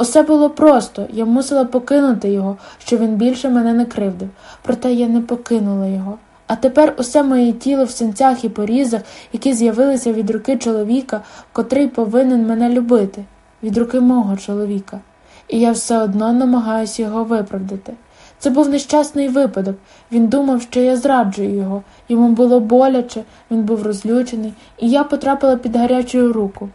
Усе було просто, я мусила покинути його, щоб він більше мене не кривдив. Проте я не покинула його. А тепер усе моє тіло в синцях і порізах, які з'явилися від руки чоловіка, котрий повинен мене любити, від руки мого чоловіка. І я все одно намагаюся його виправдати. Це був нещасний випадок. Він думав, що я зраджую його. Йому було боляче, він був розлючений, і я потрапила під гарячу руку.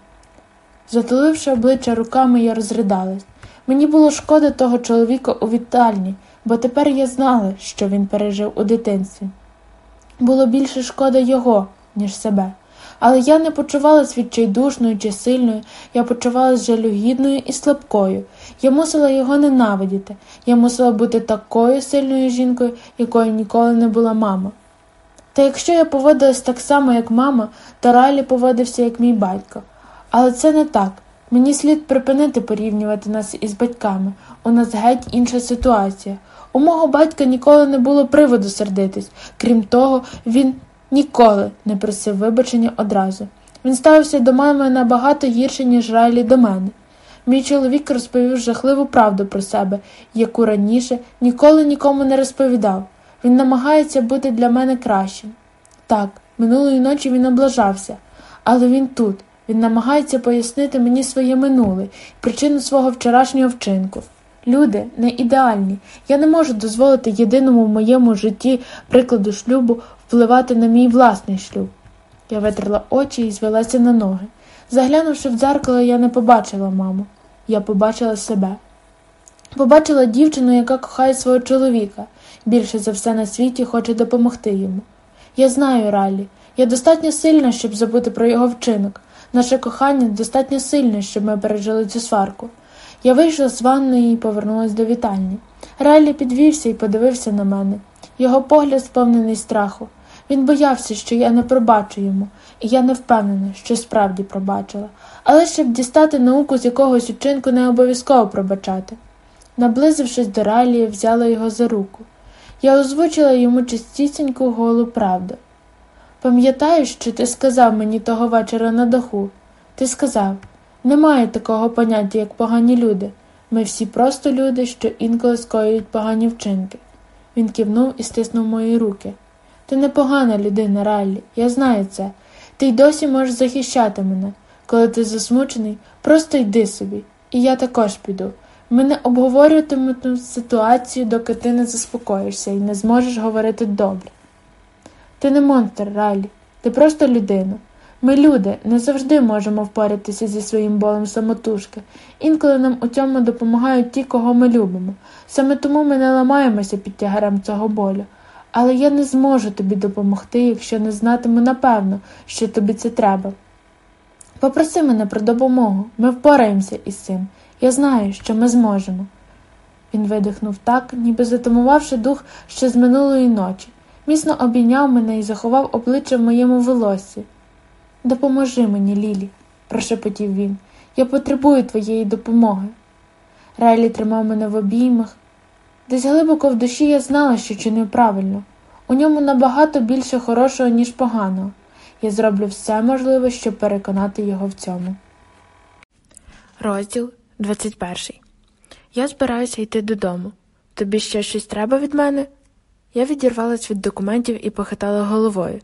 Затуливши обличчя руками, я розридалась. Мені було шкода того чоловіка у вітальні, бо тепер я знала, що він пережив у дитинстві. Було більше шкода його, ніж себе. Але я не почувалась відчайдушною чи сильною, я почувалась жалюгідною і слабкою. Я мусила його ненавидіти, я мусила бути такою сильною жінкою, якою ніколи не була мама. Та якщо я поводилась так само, як мама, то Райлі поводився, як мій батько. Але це не так. Мені слід припинити порівнювати нас із батьками. У нас геть інша ситуація. У мого батька ніколи не було приводу сердитись. Крім того, він ніколи не просив вибачення одразу. Він ставився до мами набагато гірше, ніж Райлі до мене. Мій чоловік розповів жахливу правду про себе, яку раніше ніколи нікому не розповідав. Він намагається бути для мене кращим. Так, минулої ночі він облажався, але він тут. Він намагається пояснити мені своє минуле, причину свого вчорашнього вчинку. Люди не ідеальні. Я не можу дозволити єдиному в моєму житті прикладу шлюбу впливати на мій власний шлюб. Я витерла очі і звелася на ноги. Заглянувши в дзеркало, я не побачила маму. Я побачила себе. Побачила дівчину, яка кохає свого чоловіка, більше за все на світі хоче допомогти йому. Я знаю Ралі, я достатньо сильна, щоб забути про його вчинок. Наше кохання достатньо сильне, щоб ми пережили цю сварку. Я вийшла з ванної і повернулася до вітальні. Райлі підвівся і подивився на мене. Його погляд сповнений страху. Він боявся, що я не пробачу йому, і я не впевнена, що справді пробачила. Але щоб дістати науку з якогось учинку, не обов'язково пробачати. Наблизившись до Райлі, взяла його за руку. Я озвучила йому чистісіньку голу правду. Пам'ятаєш, що ти сказав мені того вечора на даху? Ти сказав немає такого поняття, як погані люди. Ми всі просто люди, що інколи скоюють погані вчинки. Він кивнув і стиснув мої руки. Ти непогана людина, Раллі, я знаю це. Ти й досі можеш захищати мене. Коли ти засмучений, просто йди собі, і я також піду. Ми не обговорюватимемо ситуацію, доки ти не заспокоїшся і не зможеш говорити добре. Ти не монстр, Райлі, ти просто людина. Ми, люди, не завжди можемо впоратися зі своїм болем самотужки. Інколи нам у цьому допомагають ті, кого ми любимо. Саме тому ми не ламаємося під тягарем цього болю. Але я не зможу тобі допомогти, якщо не знатиму напевно, що тобі це треба. Попроси мене про допомогу, ми впораємося із цим. Я знаю, що ми зможемо. Він видихнув так, ніби затамувавши дух ще з минулої ночі, міцно обійняв мене і заховав обличчя в моєму волоссі. Допоможи мені, Лілі, прошепотів він. Я потребую твоєї допомоги. Райлі тримав мене в обіймах. Десь глибоко в душі я знала, що чинив правильно. У ньому набагато більше хорошого, ніж поганого. Я зроблю все можливе, щоб переконати його в цьому. Розділ 21 Я збираюся йти додому. Тобі ще щось треба від мене? Я відірвалась від документів і похитала головою.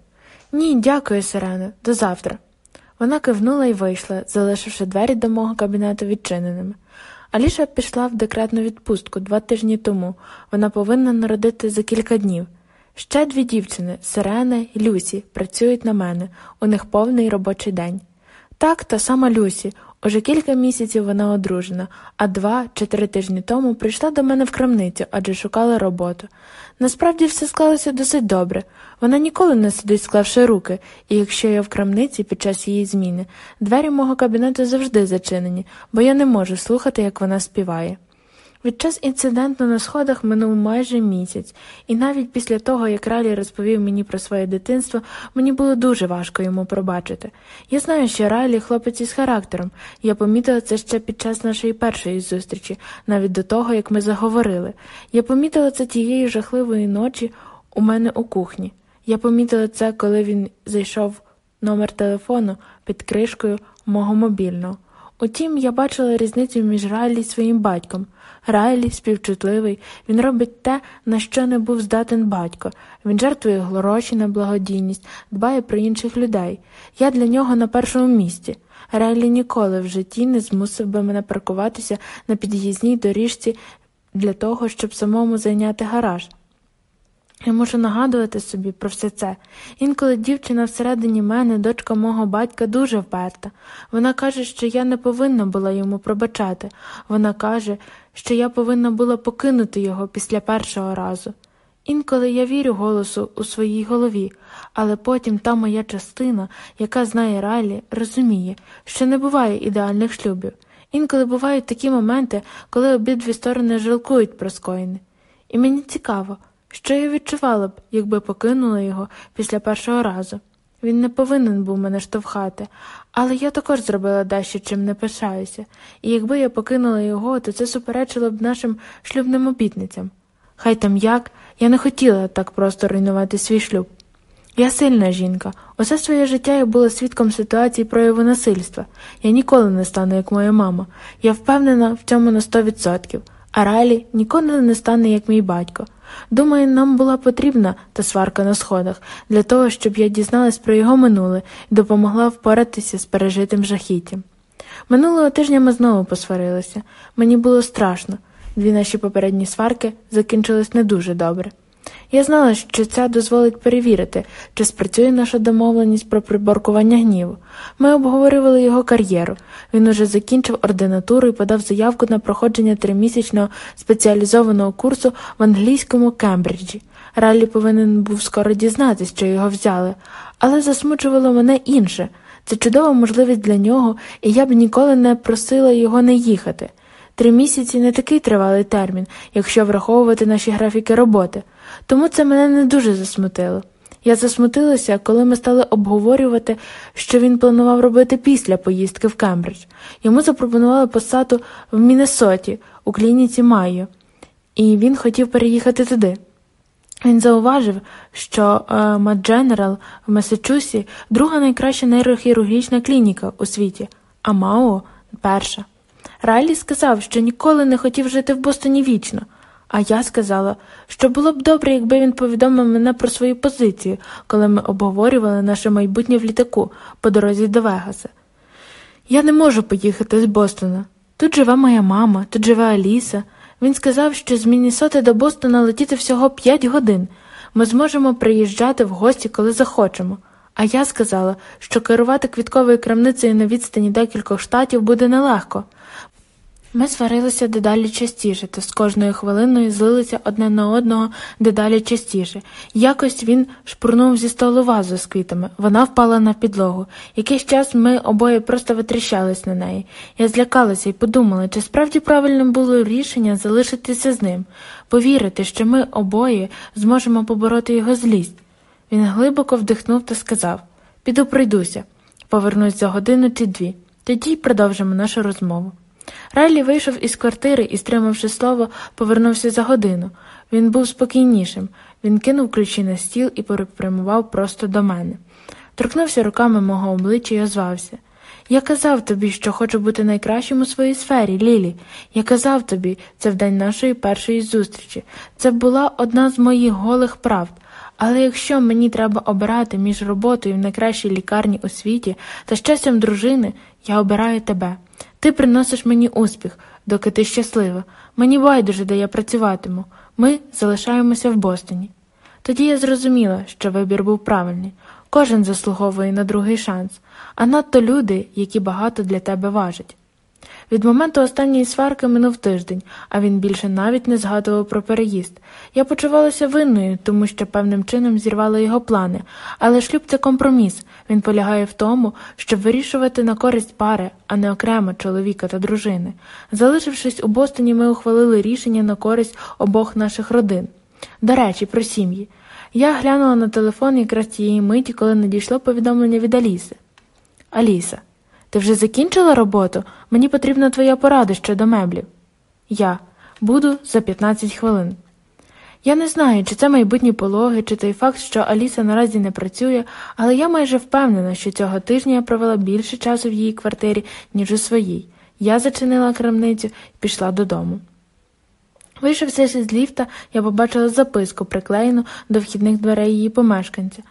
Ні, дякую, Сирена, до завтра. Вона кивнула і вийшла, залишивши двері до мого кабінету відчиненими. Аліша пішла в декретну відпустку два тижні тому. Вона повинна народити за кілька днів. Ще дві дівчини Сирена і Люсі, працюють на мене, у них повний робочий день. Так, та сама Люсі. Уже кілька місяців вона одружена, а два чи три тижні тому прийшла до мене в крамницю, адже шукала роботу. Насправді все склалося досить добре. Вона ніколи не сидить, склавши руки, і якщо я в крамниці під час її зміни, двері мого кабінету завжди зачинені, бо я не можу слухати, як вона співає. Від час інциденту на сходах минув майже місяць, і навіть після того, як Ралі розповів мені про своє дитинство, мені було дуже важко йому пробачити. Я знаю, що Райлі хлопець із характером, я помітила це ще під час нашої першої зустрічі, навіть до того, як ми заговорили. Я помітила це тієї жахливої ночі у мене у кухні. Я помітила це, коли він зайшов номер телефону під кришкою мого мобільного. Утім, я бачила різницю між Райлі і своїм батьком. Райлі співчутливий, він робить те, на що не був здатен батько. Він жертвує гроші на благодійність, дбає про інших людей. Я для нього на першому місці. Райлі ніколи в житті не змусив би мене паркуватися на під'їзній доріжці для того, щоб самому зайняти гараж. Я можу нагадувати собі про все це. Інколи дівчина всередині мене, дочка мого батька, дуже вперта. Вона каже, що я не повинна була йому пробачати. Вона каже, що я повинна була покинути його після першого разу. Інколи я вірю голосу у своїй голові, але потім та моя частина, яка знає Райлі, розуміє, що не буває ідеальних шлюбів. Інколи бувають такі моменти, коли обидві сторони жалкують про скоєне. І мені цікаво. Що я відчувала б, якби покинула його після першого разу? Він не повинен був мене штовхати, але я також зробила дещо, чим не пишаюся, і якби я покинула його, то це суперечило б нашим шлюбним обітницям. Хай там як, я не хотіла так просто руйнувати свій шлюб. Я сильна жінка, усе своє життя я була свідком ситуації прояву насильства. Я ніколи не стану, як моя мама. Я впевнена в цьому на сто відсотків, а Райлі ніколи не стане, як мій батько. Думаю, нам була потрібна та сварка на сходах для того, щоб я дізналась про його минуле і допомогла впоратися з пережитим жахіттям. Минулого тижня ми знову посварилися. Мені було страшно. Дві наші попередні сварки закінчились не дуже добре. Я знала, що це дозволить перевірити, чи спрацює наша домовленість про приборкування гніву. Ми обговорювали його кар'єру. Він уже закінчив ординатуру і подав заявку на проходження тримісячного спеціалізованого курсу в англійському Кембриджі. Раллі повинен був скоро дізнатися, що його взяли, але засмучувало мене інше. Це чудова можливість для нього, і я б ніколи не просила його не їхати. Три місяці не такий тривалий термін, якщо враховувати наші графіки роботи, тому це мене не дуже засмутило. Я засмутилася, коли ми стали обговорювати, що він планував робити після поїздки в Кембридж. Йому запропонували посаду в Міннесоті, у клініці Майо, і він хотів переїхати туди. Він зауважив, що Мадженерал в Масачусі друга найкраща нейрохірургічна клініка у світі, а Мао перша. Райлі сказав, що ніколи не хотів жити в Бостоні вічно, а я сказала, що було б добре, якби він повідомив мене про свою позицію, коли ми обговорювали наше майбутнє в літаку по дорозі до Вегаса. Я не можу поїхати з Бостона. Тут живе моя мама, тут живе Аліса. Він сказав, що з Міннесоти до Бостона летіти всього п'ять годин. Ми зможемо приїжджати в гості, коли захочемо. А я сказала, що керувати квітковою крамницею на відстані декількох штатів буде нелегко. Ми сварилися дедалі частіше, та з кожною хвилиною злилися одне на одного дедалі частіше. Якось він шпурнув зі столу вазу з квітами. Вона впала на підлогу. Якийсь час ми обоє просто витріщались на неї. Я злякалася і подумала, чи справді правильним було рішення залишитися з ним, повірити, що ми обоє зможемо побороти його злість. Він глибоко вдихнув та сказав Піду пройдуся, повернусь за годину чи дві. Тоді й продовжимо нашу розмову. Райлі вийшов із квартири і, стримавши слово, повернувся за годину. Він був спокійнішим. Він кинув ключі на стіл і перепрямував просто до мене. Торкнувся руками мого обличчя і озвався. Я казав тобі, що хочу бути найкращим у своїй сфері, Лілі. Я казав тобі, це в день нашої першої зустрічі. Це була одна з моїх голих правд. Але якщо мені треба обирати між роботою в найкращій лікарні у світі та щастям дружини, я обираю тебе. Ти приносиш мені успіх, доки ти щаслива. Мені байдуже, де я працюватиму. Ми залишаємося в Бостоні. Тоді я зрозуміла, що вибір був правильний. Кожен заслуговує на другий шанс, а надто люди, які багато для тебе важать. Від моменту останньої сварки минув тиждень, а він більше навіть не згадував про переїзд. Я почувалася винною, тому що певним чином зірвала його плани, але шлюб це компроміс. Він полягає в тому, щоб вирішувати на користь пари, а не окремо чоловіка та дружини. Залишившись у Бостоні, ми ухвалили рішення на користь обох наших родин. До речі, про сім'ї. Я глянула на телефон якраз тієї миті, коли надійшло повідомлення від Аліси. Аліса. Ти вже закінчила роботу? Мені потрібна твоя порада щодо меблів. Я буду за 15 хвилин. Я не знаю, чи це майбутні пологи, чи той факт, що Аліса наразі не працює, але я майже впевнена, що цього тижня я провела більше часу в її квартирі, ніж у своїй. Я зачинила крамницю і пішла додому. Вийшовся з ліфта, я побачила записку, приклеєну до вхідних дверей її помешканця.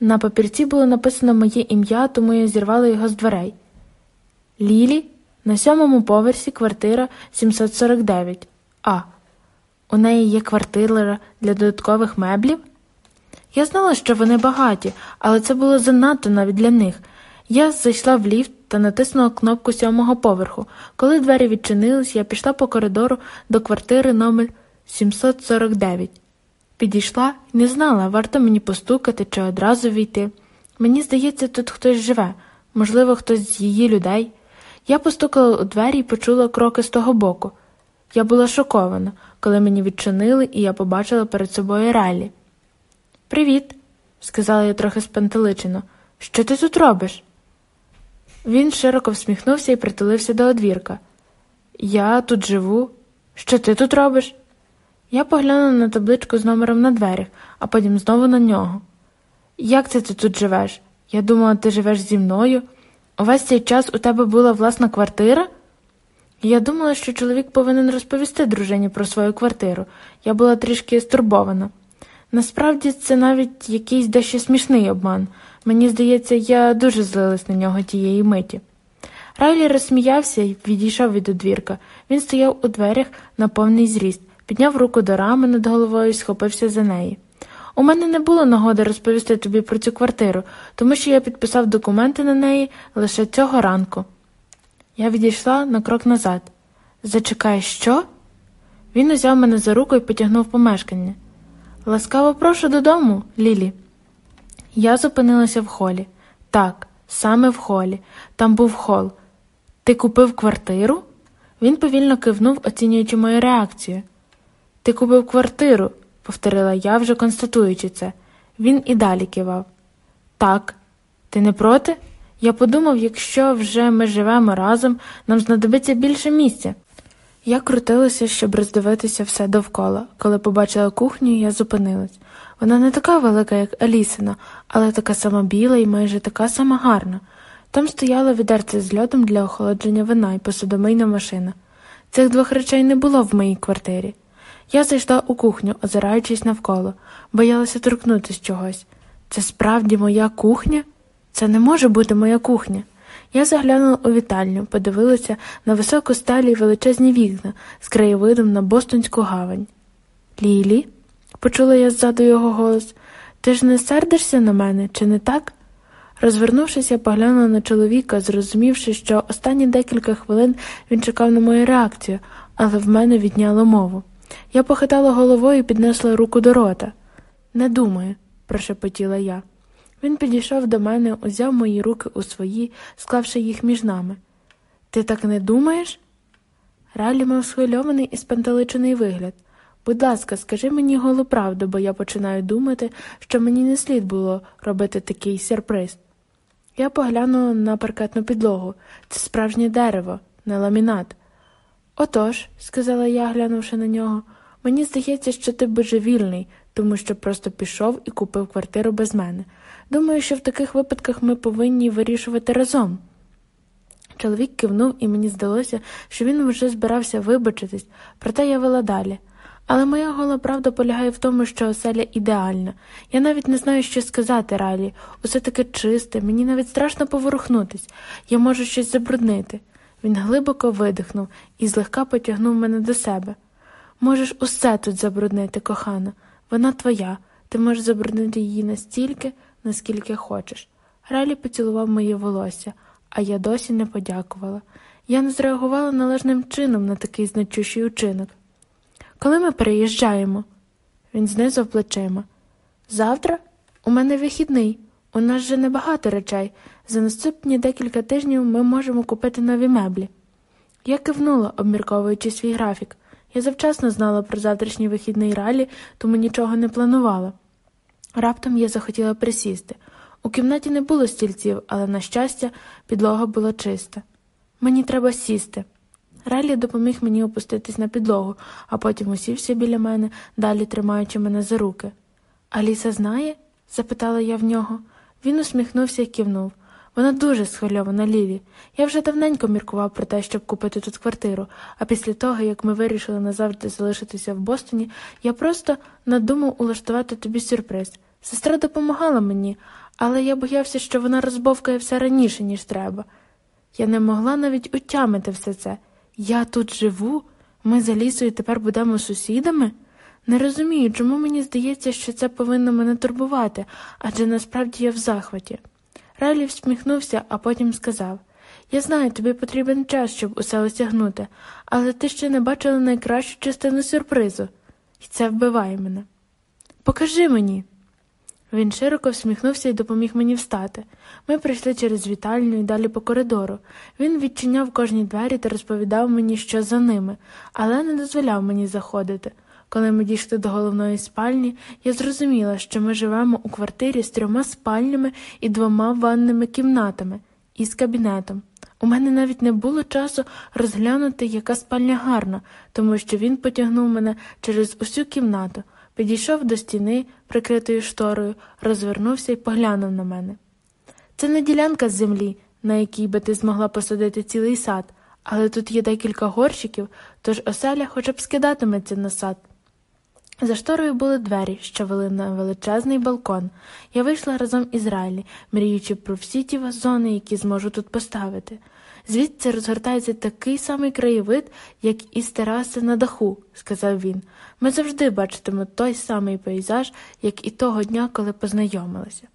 На папірці було написано моє ім'я, тому я зірвала його з дверей. Лілі на сьомому поверсі квартира 749 А. У неї є квартира для додаткових меблів? Я знала, що вони багаті, але це було занадто навіть для них. Я зайшла в ліфт та натиснула кнопку сьомого поверху. Коли двері відчинились, я пішла по коридору до квартири номер 749. Підійшла і не знала, варто мені постукати чи одразу війти. Мені здається, тут хтось живе, можливо, хтось з її людей. Я постукала у двері і почула кроки з того боку. Я була шокована, коли мені відчинили, і я побачила перед собою Райлі. Привіт, сказала я трохи спантеличено. Що ти тут робиш? Він широко всміхнувся і притулився до одвірка. Я тут живу. Що ти тут робиш? Я поглянула на табличку з номером на дверях, а потім знову на нього. Як це ти тут живеш? Я думала, ти живеш зі мною. Увесь цей час у тебе була власна квартира? Я думала, що чоловік повинен розповісти дружині про свою квартиру. Я була трішки стурбована. Насправді це навіть якийсь дещо смішний обман. Мені здається, я дуже злилась на нього тієї миті. Райлі розсміявся і відійшов від одвірка. Він стояв у дверях на повний зріст, підняв руку до рами над головою і схопився за неї. У мене не було нагоди розповісти тобі про цю квартиру, тому що я підписав документи на неї лише цього ранку. Я відійшла на крок назад. Зачекай, що? Він узяв мене за руку і потягнув помешкання. Ласкаво прошу додому, Лілі. Я зупинилася в холі. Так, саме в холі. Там був хол. Ти купив квартиру? Він повільно кивнув, оцінюючи мою реакцію. Ти купив квартиру, повторила я, вже констатуючи це. Він і далі кивав. Так, ти не проти? Я подумав, якщо вже ми живемо разом, нам знадобиться більше місця. Я крутилася, щоб роздивитися все довкола. Коли побачила кухню, я зупинилась. Вона не така велика, як Алісина, але така сама біла і майже така сама гарна. Там стояло відерце з льодом для охолодження вина і посудомийна машина. Цих двох речей не було в моїй квартирі. Я зайшла у кухню, озираючись навколо, боялася торкнутися чогось. Це справді моя кухня? Це не може бути моя кухня. Я заглянула у вітальню, подивилася на високу сталі й величезні вікна з краєвидом на Бостонську гавань. Лілі, почула я ззаду його голос, ти ж не сердишся на мене, чи не так? Розвернувшись, я поглянула на чоловіка, зрозумівши, що останні декілька хвилин він чекав на мою реакцію, але в мене відняло мову. Я похитала головою і піднесла руку до рота. Не думаю, прошепотіла я. Він підійшов до мене, узяв мої руки у свої, склавши їх між нами. Ти так не думаєш? Ралі мав схвильований і спантеличений вигляд. Будь ласка, скажи мені голу правду, бо я починаю думати, що мені не слід було робити такий сюрприз. Я поглянула на паркетну підлогу це справжнє дерево, не ламінат. Отож, сказала я, глянувши на нього, мені здається, що ти божевільний, тому що просто пішов і купив квартиру без мене. Думаю, що в таких випадках ми повинні вирішувати разом. Чоловік кивнув, і мені здалося, що він вже збирався вибачитись, проте я вела далі. Але моя гола правда полягає в тому, що оселя ідеальна. Я навіть не знаю, що сказати Ралі. Усе таке чисте, мені навіть страшно поворухнутись. Я можу щось забруднити. Він глибоко видихнув і злегка потягнув мене до себе. Можеш усе тут забруднити, кохана. Вона твоя. Ти можеш забруднити її настільки, наскільки хочеш. Ралі поцілував моє волосся, а я досі не подякувала. Я не зреагувала належним чином на такий значущий учинок. Коли ми переїжджаємо? Він знизав плечима. Завтра у мене вихідний. У нас же небагато речей. За наступні декілька тижнів ми можемо купити нові меблі. Я кивнула, обмірковуючи свій графік. Я завчасно знала про завтрашній вихідний ралі, тому нічого не планувала. Раптом я захотіла присісти. У кімнаті не було стільців, але, на щастя, підлога була чиста. Мені треба сісти. Ралі допоміг мені опуститись на підлогу, а потім усівся біля мене, далі тримаючи мене за руки. Аліса знає? запитала я в нього. Він усміхнувся і кивнув. Вона дуже схвильована Лілі. Я вже давненько міркував про те, щоб купити тут квартиру, а після того, як ми вирішили назавжди залишитися в Бостоні, я просто надумав улаштувати тобі сюрприз. Сестра допомагала мені, але я боявся, що вона розбовкає все раніше, ніж треба. Я не могла навіть утямити все це. Я тут живу, ми за лісою тепер будемо сусідами. Не розумію, чому мені здається, що це повинно мене турбувати, адже насправді я в захваті. Райлі всміхнувся, а потім сказав Я знаю, тобі потрібен час, щоб усе осягнути, але ти ще не бачила найкращу частину сюрпризу, і це вбиває мене. Покажи мені. Він широко всміхнувся і допоміг мені встати. Ми прийшли через вітальню і далі по коридору. Він відчиняв кожні двері та розповідав мені, що за ними, але не дозволяв мені заходити. Коли ми дійшли до головної спальні, я зрозуміла, що ми живемо у квартирі з трьома спальнями і двома ванними кімнатами і з кабінетом. У мене навіть не було часу розглянути, яка спальня гарна, тому що він потягнув мене через усю кімнату, підійшов до стіни, прикритої шторою, розвернувся і поглянув на мене. Це не ділянка з землі, на якій би ти змогла посадити цілий сад, але тут є декілька горщиків, тож оселя хоча б скидатиметься на сад. За шторою були двері, що вели на величезний балкон. Я вийшла разом із Райлі, мріючи про всі ті вазони, які зможу тут поставити. Звідси розгортається такий самий краєвид, як із тераси на даху, сказав він. Ми завжди бачитимемо той самий пейзаж, як і того дня, коли познайомилися.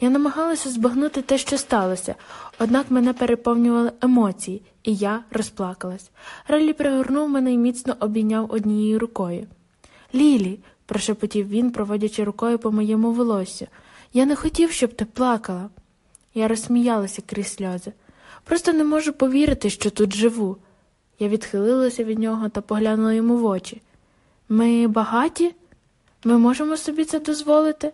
Я намагалася збагнути те, що сталося, однак мене переповнювали емоції, і я розплакалась. Реллі пригорнув мене і міцно обійняв однією рукою. Лілі, прошепотів він, проводячи рукою по моєму волосю, я не хотів, щоб ти плакала. Я розсміялася крізь сльози. Просто не можу повірити, що тут живу. Я відхилилася від нього та поглянула йому в очі. Ми багаті? Ми можемо собі це дозволити?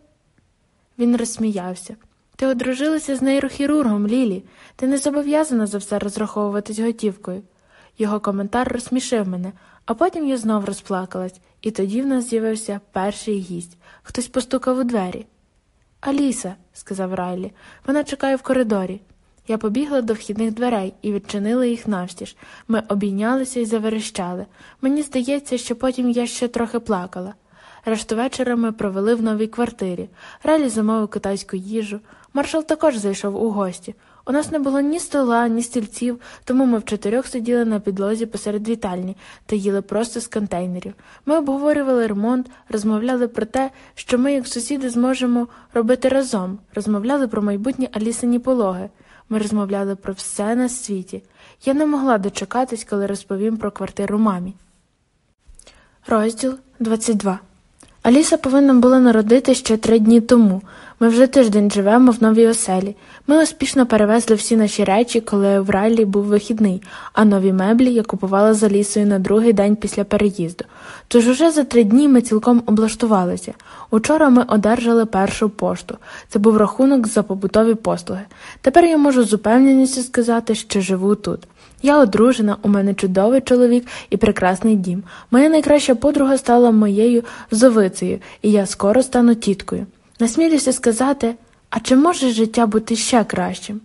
Він розсміявся. Ти одружилася з нейрохірургом, Лілі. Ти не зобов'язана за все розраховуватись готівкою. Його коментар розсмішив мене, а потім я знов розплакалась, і тоді в нас з'явився перший гість. Хтось постукав у двері. Аліса, сказав Райлі, вона чекає в коридорі. Я побігла до вхідних дверей і відчинила їх навстіж. Ми обійнялися і заверещали. Мені здається, що потім я ще трохи плакала. Решту вечора ми провели в новій квартирі. Райлі замовив китайську їжу. Маршал також зайшов у гості. У нас не було ні стола, ні стільців, тому ми в чотирьох сиділи на підлозі посеред вітальні та їли просто з контейнерів. Ми обговорювали ремонт, розмовляли про те, що ми, як сусіди, зможемо робити разом, розмовляли про майбутні Алісині пологи. Ми розмовляли про все на світі. Я не могла дочекатись, коли розповім про квартиру мамі. Розділ 22 Аліса повинна була народити ще три дні тому. Ми вже тиждень живемо в новій оселі. Ми успішно перевезли всі наші речі, коли в Райлі був вихідний, а нові меблі я купувала за лісою на другий день після переїзду. Тож уже за три дні ми цілком облаштувалися. Учора ми одержали першу пошту. Це був рахунок за побутові послуги. Тепер я можу з упевненістю сказати, що живу тут. Я одружена, у мене чудовий чоловік і прекрасний дім. Моя найкраща подруга стала моєю зовицею, і я скоро стану тіткою. Насмілюся сказати, а чи може життя бути ще кращим?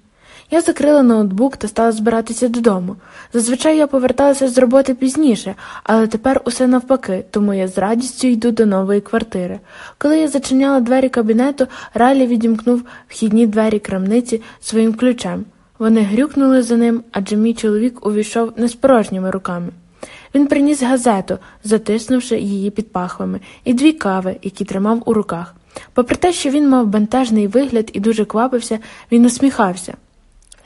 Я закрила ноутбук та стала збиратися додому. Зазвичай я поверталася з роботи пізніше, але тепер усе навпаки, тому я з радістю йду до нової квартири. Коли я зачиняла двері кабінету, Райлі відімкнув вхідні двері крамниці своїм ключем. Вони грюкнули за ним, адже мій чоловік увійшов не з порожніми руками. Він приніс газету, затиснувши її під пахвами, і дві кави, які тримав у руках. Попри те, що він мав бентежний вигляд і дуже квапився, він усміхався.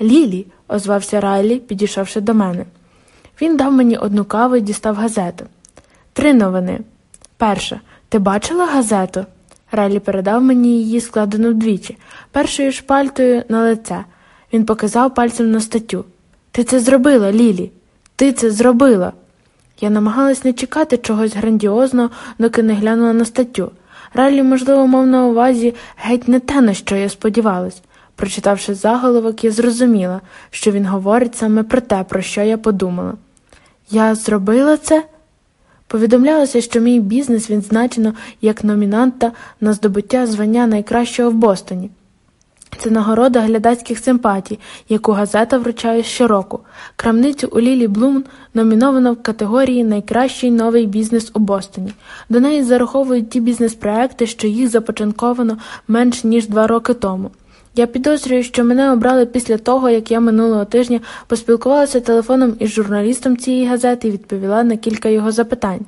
Лілі, озвався Райлі, підійшовши до мене. Він дав мені одну каву і дістав газету. Три новини. Перша. Ти бачила газету? Райлі передав мені її, складену вдвічі, першою шпальтою на лице. Він показав пальцем на статтю. Ти це зробила, Лілі. Ти це зробила. Я намагалась не чекати чогось грандіозного, доки не глянула на статтю. Райлі, можливо, мав на увазі геть не те, на що я сподівалась. Прочитавши заголовок, я зрозуміла, що він говорить саме про те, про що я подумала. Я зробила це? Повідомлялося, що мій бізнес відзначено як номінанта на здобуття звання найкращого в Бостоні. Це нагорода глядацьких симпатій, яку газета вручає щороку. Крамницю у Лілі Блум номіновано в категорії Найкращий новий бізнес у Бостоні. До неї зараховують ті бізнес-проекти, що їх започатковано менш ніж два роки тому. Я підозрюю, що мене обрали після того, як я минулого тижня поспілкувалася телефоном із журналістом цієї газети і відповіла на кілька його запитань.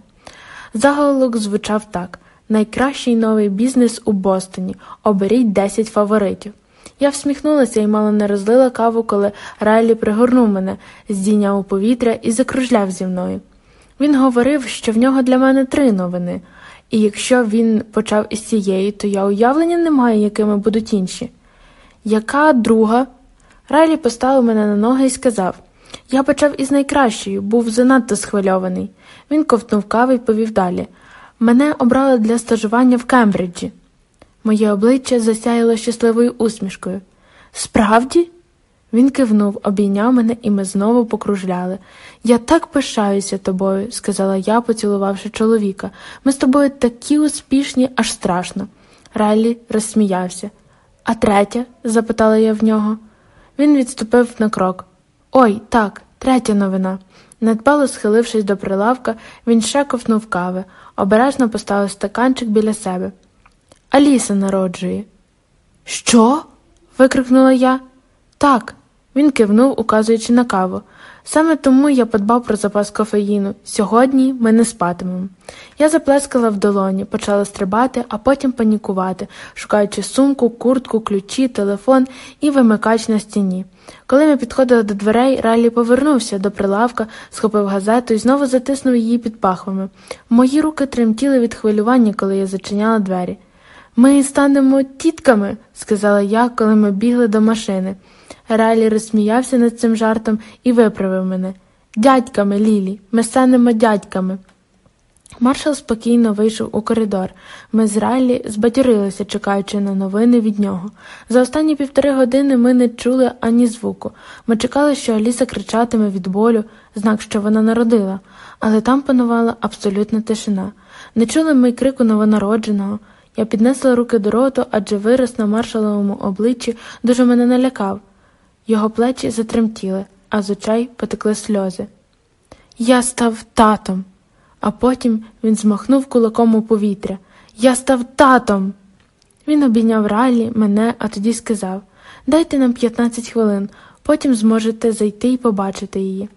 Заголовок звучав так: Найкращий новий бізнес у Бостоні. Оберіть 10 фаворитів. Я всміхнулася і мало не розлила каву, коли Райлі пригорнув мене, здійняв у повітря і закружляв зі мною. Він говорив, що в нього для мене три новини, і якщо він почав із цієї, то я уявлення не маю, якими будуть інші. Яка друга? Райлі поставив мене на ноги і сказав Я почав із найкращою, був занадто схвильований. Він ковтнув кави і повів далі. Мене обрали для стажування в Кембриджі. Моє обличчя засяяло щасливою усмішкою. Справді? Він кивнув, обійняв мене, і ми знову покружляли. Я так пишаюся тобою, сказала я, поцілувавши чоловіка. Ми з тобою такі успішні, аж страшно. Райлі розсміявся. А третя? запитала я в нього. Він відступив на крок. Ой, так, третя новина. Недбало схилившись до прилавка, він ще ковтнув кави, обережно поставив стаканчик біля себе. Аліса народжує. Що? викрикнула я. Так, він кивнув, указуючи на каву. Саме тому я подбав про запас кофеїну. Сьогодні ми не спатимемо. Я заплескала в долоні, почала стрибати, а потім панікувати, шукаючи сумку, куртку, ключі, телефон і вимикач на стіні. Коли ми підходили до дверей, Раллі повернувся до прилавка, схопив газету і знову затиснув її під пахвами. Мої руки тремтіли від хвилювання, коли я зачиняла двері. Ми станемо тітками, сказала я, коли ми бігли до машини. Райлі розсміявся над цим жартом і виправив мене. Дядьками, Лілі, ми станемо дядьками. Маршал спокійно вийшов у коридор. Ми з Райлі збадьорилися, чекаючи на новини від нього. За останні півтори години ми не чули ані звуку. Ми чекали, що Аліса кричатиме від болю, знак, що вона народила, але там панувала абсолютна тишина. Не чули ми крику новонародженого. Я піднесла руки до роту, адже вираз на маршаловому обличчі дуже мене налякав. Його плечі затремтіли, а з очей потекли сльози. Я став татом, а потім він змахнув кулаком у повітря. Я став татом. Він обійняв Райлі, мене, а тоді сказав Дайте нам 15 хвилин, потім зможете зайти і побачити її.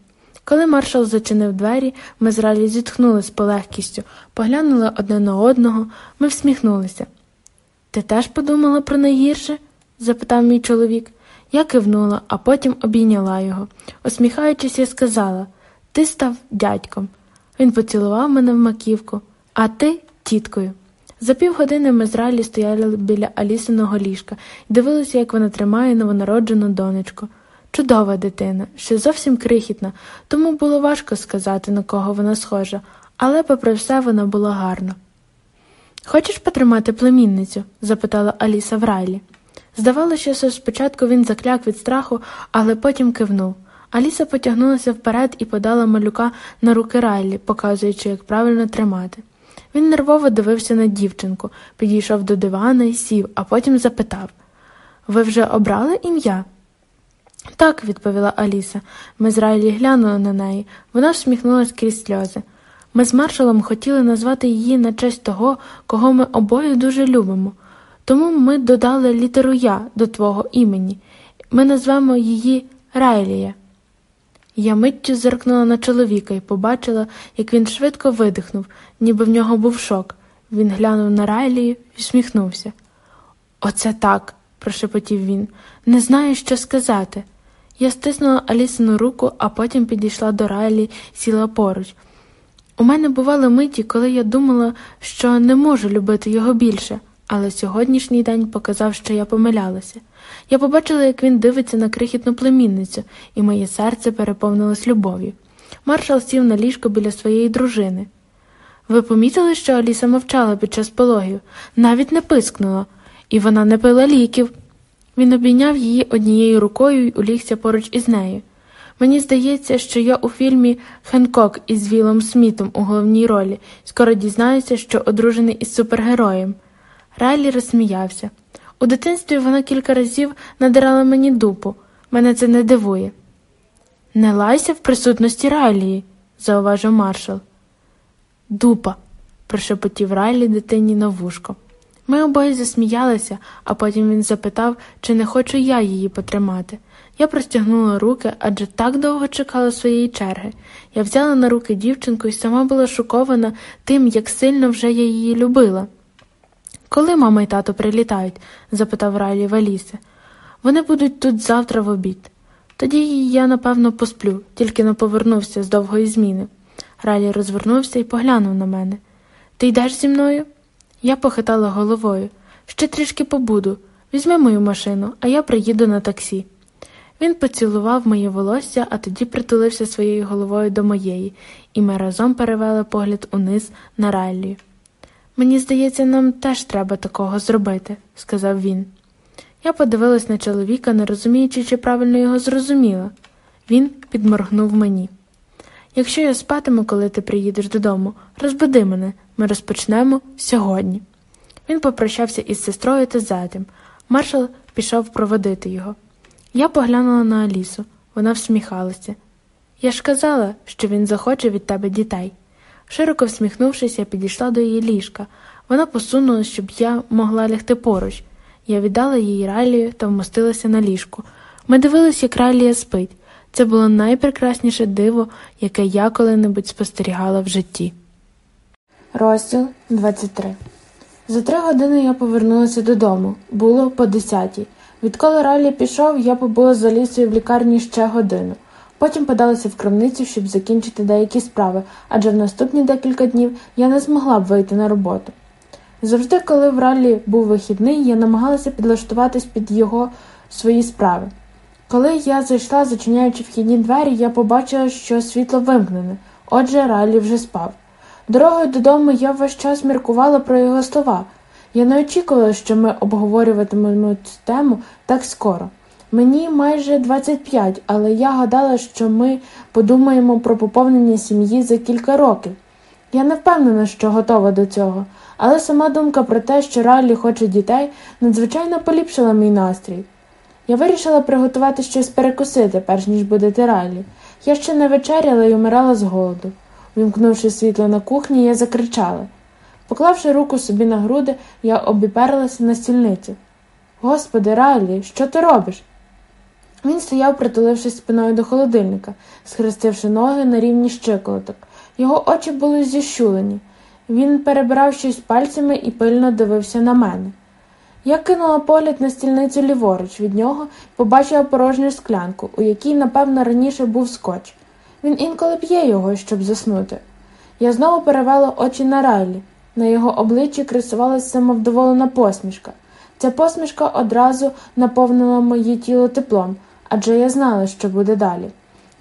Коли маршал зачинив двері, ми з Райлі зітхнули з полегкістю, поглянули одне на одного, ми всміхнулися. Ти теж подумала про найгірше? запитав мій чоловік. Я кивнула, а потім обійняла його. Усміхаючись, я сказала Ти став дядьком. Він поцілував мене в маківку, а ти тіткою. За півгодини ми з Райлі стояли біля Алісиного ліжка і дивилися, як вона тримає новонароджену донечку. Чудова дитина, ще зовсім крихітна, тому було важко сказати, на кого вона схожа, але, попри все, вона була гарна. Хочеш потримати племінницю? запитала Аліса в Райлі. Здавалося, що спочатку він закляк від страху, але потім кивнув. Аліса потягнулася вперед і подала малюка на руки Райлі, показуючи, як правильно тримати. Він нервово дивився на дівчинку, підійшов до дивана і сів, а потім запитав Ви вже обрали ім'я? Так, відповіла Аліса. Ми з Райлі глянули на неї. Вона всміхнулася крізь сльози. Ми з маршалом хотіли назвати її на честь того, кого ми обоє дуже любимо. Тому ми додали літеру Я до твого імені. Ми назвемо її Райлія. Я миттю зиркнула на чоловіка і побачила, як він швидко видихнув, ніби в нього був шок. Він глянув на Райлію і всміхнувся. Оце так, прошепотів він. Не знаю, що сказати. Я стиснула Алісину руку, а потім підійшла до Райлі сіла поруч. У мене бували миті, коли я думала, що не можу любити його більше, але сьогоднішній день показав, що я помилялася. Я побачила, як він дивиться на крихітну племінницю, і моє серце переповнилось любов'ю. Маршал сів на ліжко біля своєї дружини. Ви помітили, що Аліса мовчала під час пологів, навіть не пискнула, і вона не пила ліків. Він обійняв її однією рукою й улігся поруч із нею. Мені здається, що я у фільмі Хенкок із Вілом Смітом у головній ролі скоро дізнаюся, що одружений із супергероєм. Райлі розсміявся. У дитинстві вона кілька разів надирала мені дупу. Мене це не дивує. Не лайся в присутності Райлії, зауважив маршал. Дупа, прошепотів Райлі дитині на вушко. Ми обоє засміялися, а потім він запитав, чи не хочу я її потримати. Я простягнула руки, адже так довго чекала своєї черги. Я взяла на руки дівчинку і сама була шокована тим, як сильно вже я її любила. Коли мама і тато прилітають? запитав Райлі Валіси. Вони будуть тут завтра в обід. Тоді я, напевно, посплю, тільки не повернувся з довгої зміни. Райлі розвернувся і поглянув на мене. Ти йдеш зі мною? Я похитала головою. Ще трішки побуду. Візьми мою машину, а я приїду на таксі. Він поцілував моє волосся, а тоді притулився своєю головою до моєї, і ми разом перевели погляд униз на Райлі. Мені здається, нам теж треба такого зробити, сказав він. Я подивилась на чоловіка, не розуміючи, чи правильно його зрозуміла. Він підморгнув мені. Якщо я спатиму, коли ти приїдеш додому, розбуди мене, ми розпочнемо сьогодні. Він попрощався із сестрою та зятем. Маршал пішов проводити його. Я поглянула на Алісу, вона всміхалася. Я ж казала, що він захоче від тебе дітей. Широко всміхнувшись, я підійшла до її ліжка. Вона посунула, щоб я могла лягти поруч. Я віддала їй ралію та вмостилася на ліжку. Ми дивилися, як ралія спить. Це було найпрекрасніше диво, яке я коли-небудь спостерігала в житті. Розділ 23 За три години я повернулася додому. Було по десятій. Відколи Ралі пішов, я побула за лісою в лікарні ще годину. Потім подалася в крамницю, щоб закінчити деякі справи, адже в наступні декілька днів я не змогла б вийти на роботу. Завжди, коли в Ралі був вихідний, я намагалася підлаштуватись під його свої справи. Коли я зайшла, зачиняючи вхідні двері, я побачила, що світло вимкнене, отже, Ралі вже спав. Дорогою додому я весь час міркувала про його слова. Я не очікувала, що ми обговорюватимемо цю тему так скоро. Мені майже 25, але я гадала, що ми подумаємо про поповнення сім'ї за кілька років. Я не впевнена, що готова до цього, але сама думка про те, що Райлі хоче дітей, надзвичайно поліпшила мій настрій. Я вирішила приготувати щось перекусити, перш ніж будете Райлі. Я ще не вечеряла і умирала з голоду. Вімкнувши світло на кухні, я закричала. Поклавши руку собі на груди, я обіперлася на стільницю. Господи, Райлі, що ти робиш? Він стояв, притулившись спиною до холодильника, схрестивши ноги на рівні щиколоток. Його очі були зіщулені. Він перебирав щось пальцями і пильно дивився на мене. Я кинула погляд на стільницю ліворуч від нього побачила порожню склянку, у якій, напевно, раніше був скотч. Він інколи п'є його, щоб заснути. Я знову перевела очі на Райлі. На його обличчі красувалася самовдоволена посмішка. Ця посмішка одразу наповнила моє тіло теплом, адже я знала, що буде далі.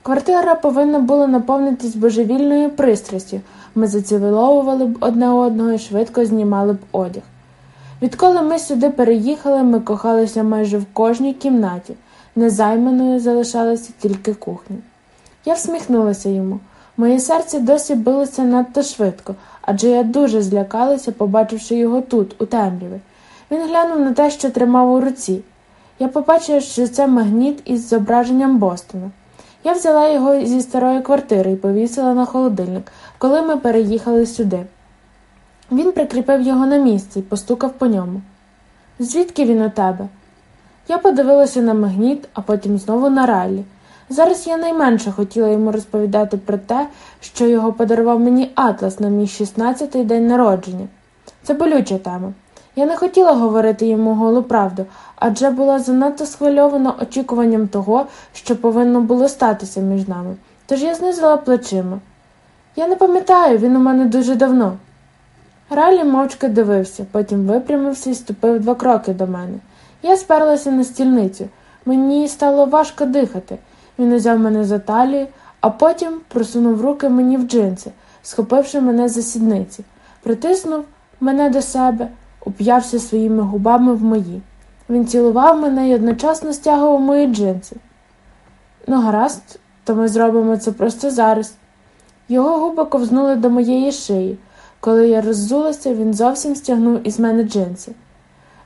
Квартира повинна була наповнитись божевільною пристрастю. Ми заціловували б одне одного і швидко знімали б одяг. Відколи ми сюди переїхали, ми кохалися майже в кожній кімнаті, незайманою залишалася тільки кухня. Я всміхнулася йому. Моє серце досі билося надто швидко, адже я дуже злякалася, побачивши його тут, у темряві. Він глянув на те, що тримав у руці. Я побачила, що це магніт із зображенням Бостона. Я взяла його зі старої квартири і повісила на холодильник, коли ми переїхали сюди. Він прикріпив його на місце і постукав по ньому. Звідки він у тебе? Я подивилася на магніт, а потім знову на Райлі. Зараз я найменше хотіла йому розповідати про те, що його подарував мені Атлас на мій 16-й день народження. Це болюча тема. Я не хотіла говорити йому голу правду, адже була занадто схвильована очікуванням того, що повинно було статися між нами. Тож я знизила плечима. Я не пам'ятаю, він у мене дуже давно. Ралі мовчки дивився, потім випрямився і ступив два кроки до мене. Я сперлася на стільницю. Мені стало важко дихати. Він узяв мене за талію, а потім просунув руки мені в джинси, схопивши мене за сідниці, притиснув мене до себе, уп'явся своїми губами в мої. Він цілував мене і одночасно стягував мої джинси. Ну, гаразд, то ми зробимо це просто зараз. Його губи ковзнули до моєї шиї. Коли я роззулася, він зовсім стягнув із мене джинси.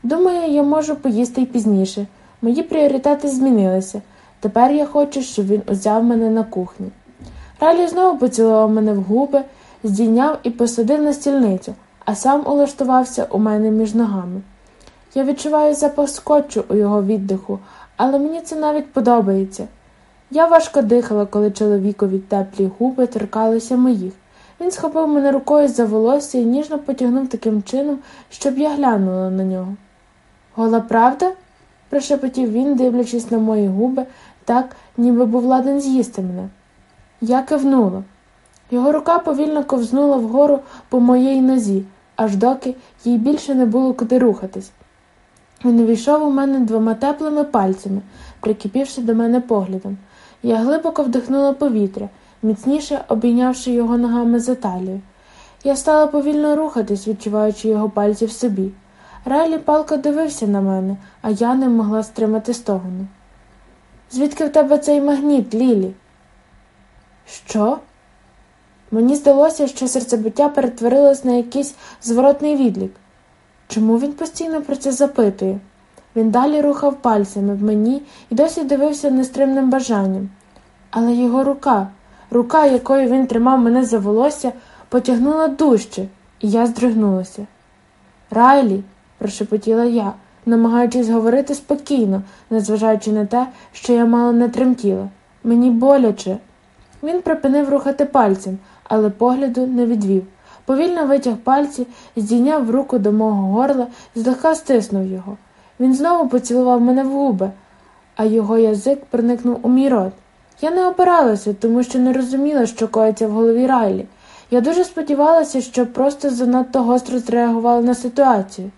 Думаю, я можу поїсти й пізніше. Мої пріоритети змінилися. Тепер я хочу, щоб він узяв мене на кухню. Райлі знову поцілував мене в губи, здійняв і посадив на стільницю, а сам улаштувався у мене між ногами. Я відчуваю запах скотчу у його віддиху, але мені це навіть подобається. Я важко дихала, коли чоловікові теплі губи торкалися моїх. Він схопив мене рукою за волосся і ніжно потягнув таким чином, щоб я глянула на нього. Гола правда? прошепотів він, дивлячись на мої губи, так, ніби був ладен з'їсти мене. Я кивнула. Його рука повільно ковзнула вгору по моїй нозі, аж доки їй більше не було куди рухатись. Він увійшов у мене двома теплими пальцями, прикипівши до мене поглядом. Я глибоко вдихнула повітря, міцніше обійнявши його ногами за талію. Я стала повільно рухатись, відчуваючи його пальці в собі. Райлі палко дивився на мене, а я не могла стримати стогону. Звідки в тебе цей магніт, Лілі? Що? Мені здалося, що серцебиття перетворилось на якийсь зворотний відлік. Чому він постійно про це запитує? Він далі рухав пальцями в мені і досі дивився нестримним бажанням. Але його рука, рука, якою він тримав мене за волосся, потягнула дужче, і я здригнулася. Райлі, прошепотіла я, намагаючись говорити спокійно, незважаючи на те, що я мало не тремтіла. Мені боляче. Він припинив рухати пальцем, але погляду не відвів. Повільно витяг пальці, здійняв руку до мого горла і злегка стиснув його. Він знову поцілував мене в губи, а його язик проникнув у мій рот. Я не опиралася, тому що не розуміла, що коїться в голові Райлі. Я дуже сподівалася, що просто занадто гостро зреагувала на ситуацію.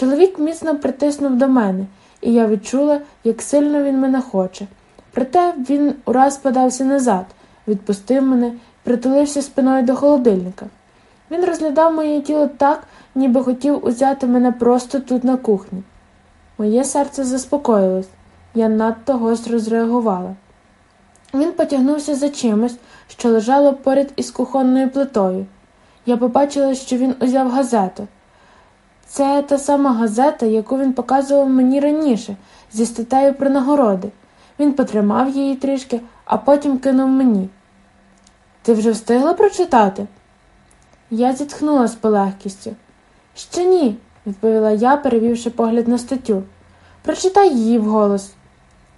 Чоловік міцно притиснув до мене, і я відчула, як сильно він мене хоче. Проте він ураз подався назад, відпустив мене, притулився спиною до холодильника. Він розглядав моє тіло так, ніби хотів узяти мене просто тут на кухні. Моє серце заспокоїлось, я надто гостро зреагувала. Він потягнувся за чимось, що лежало поряд із кухонною плитою. Я побачила, що він узяв газету. Це та сама газета, яку він показував мені раніше, зі статтею про нагороди. Він потримав її трішки, а потім кинув мені. Ти вже встигла прочитати? Я зітхнула з полегкістю. Ще ні, відповіла я, перевівши погляд на статтю. Прочитай її вголос.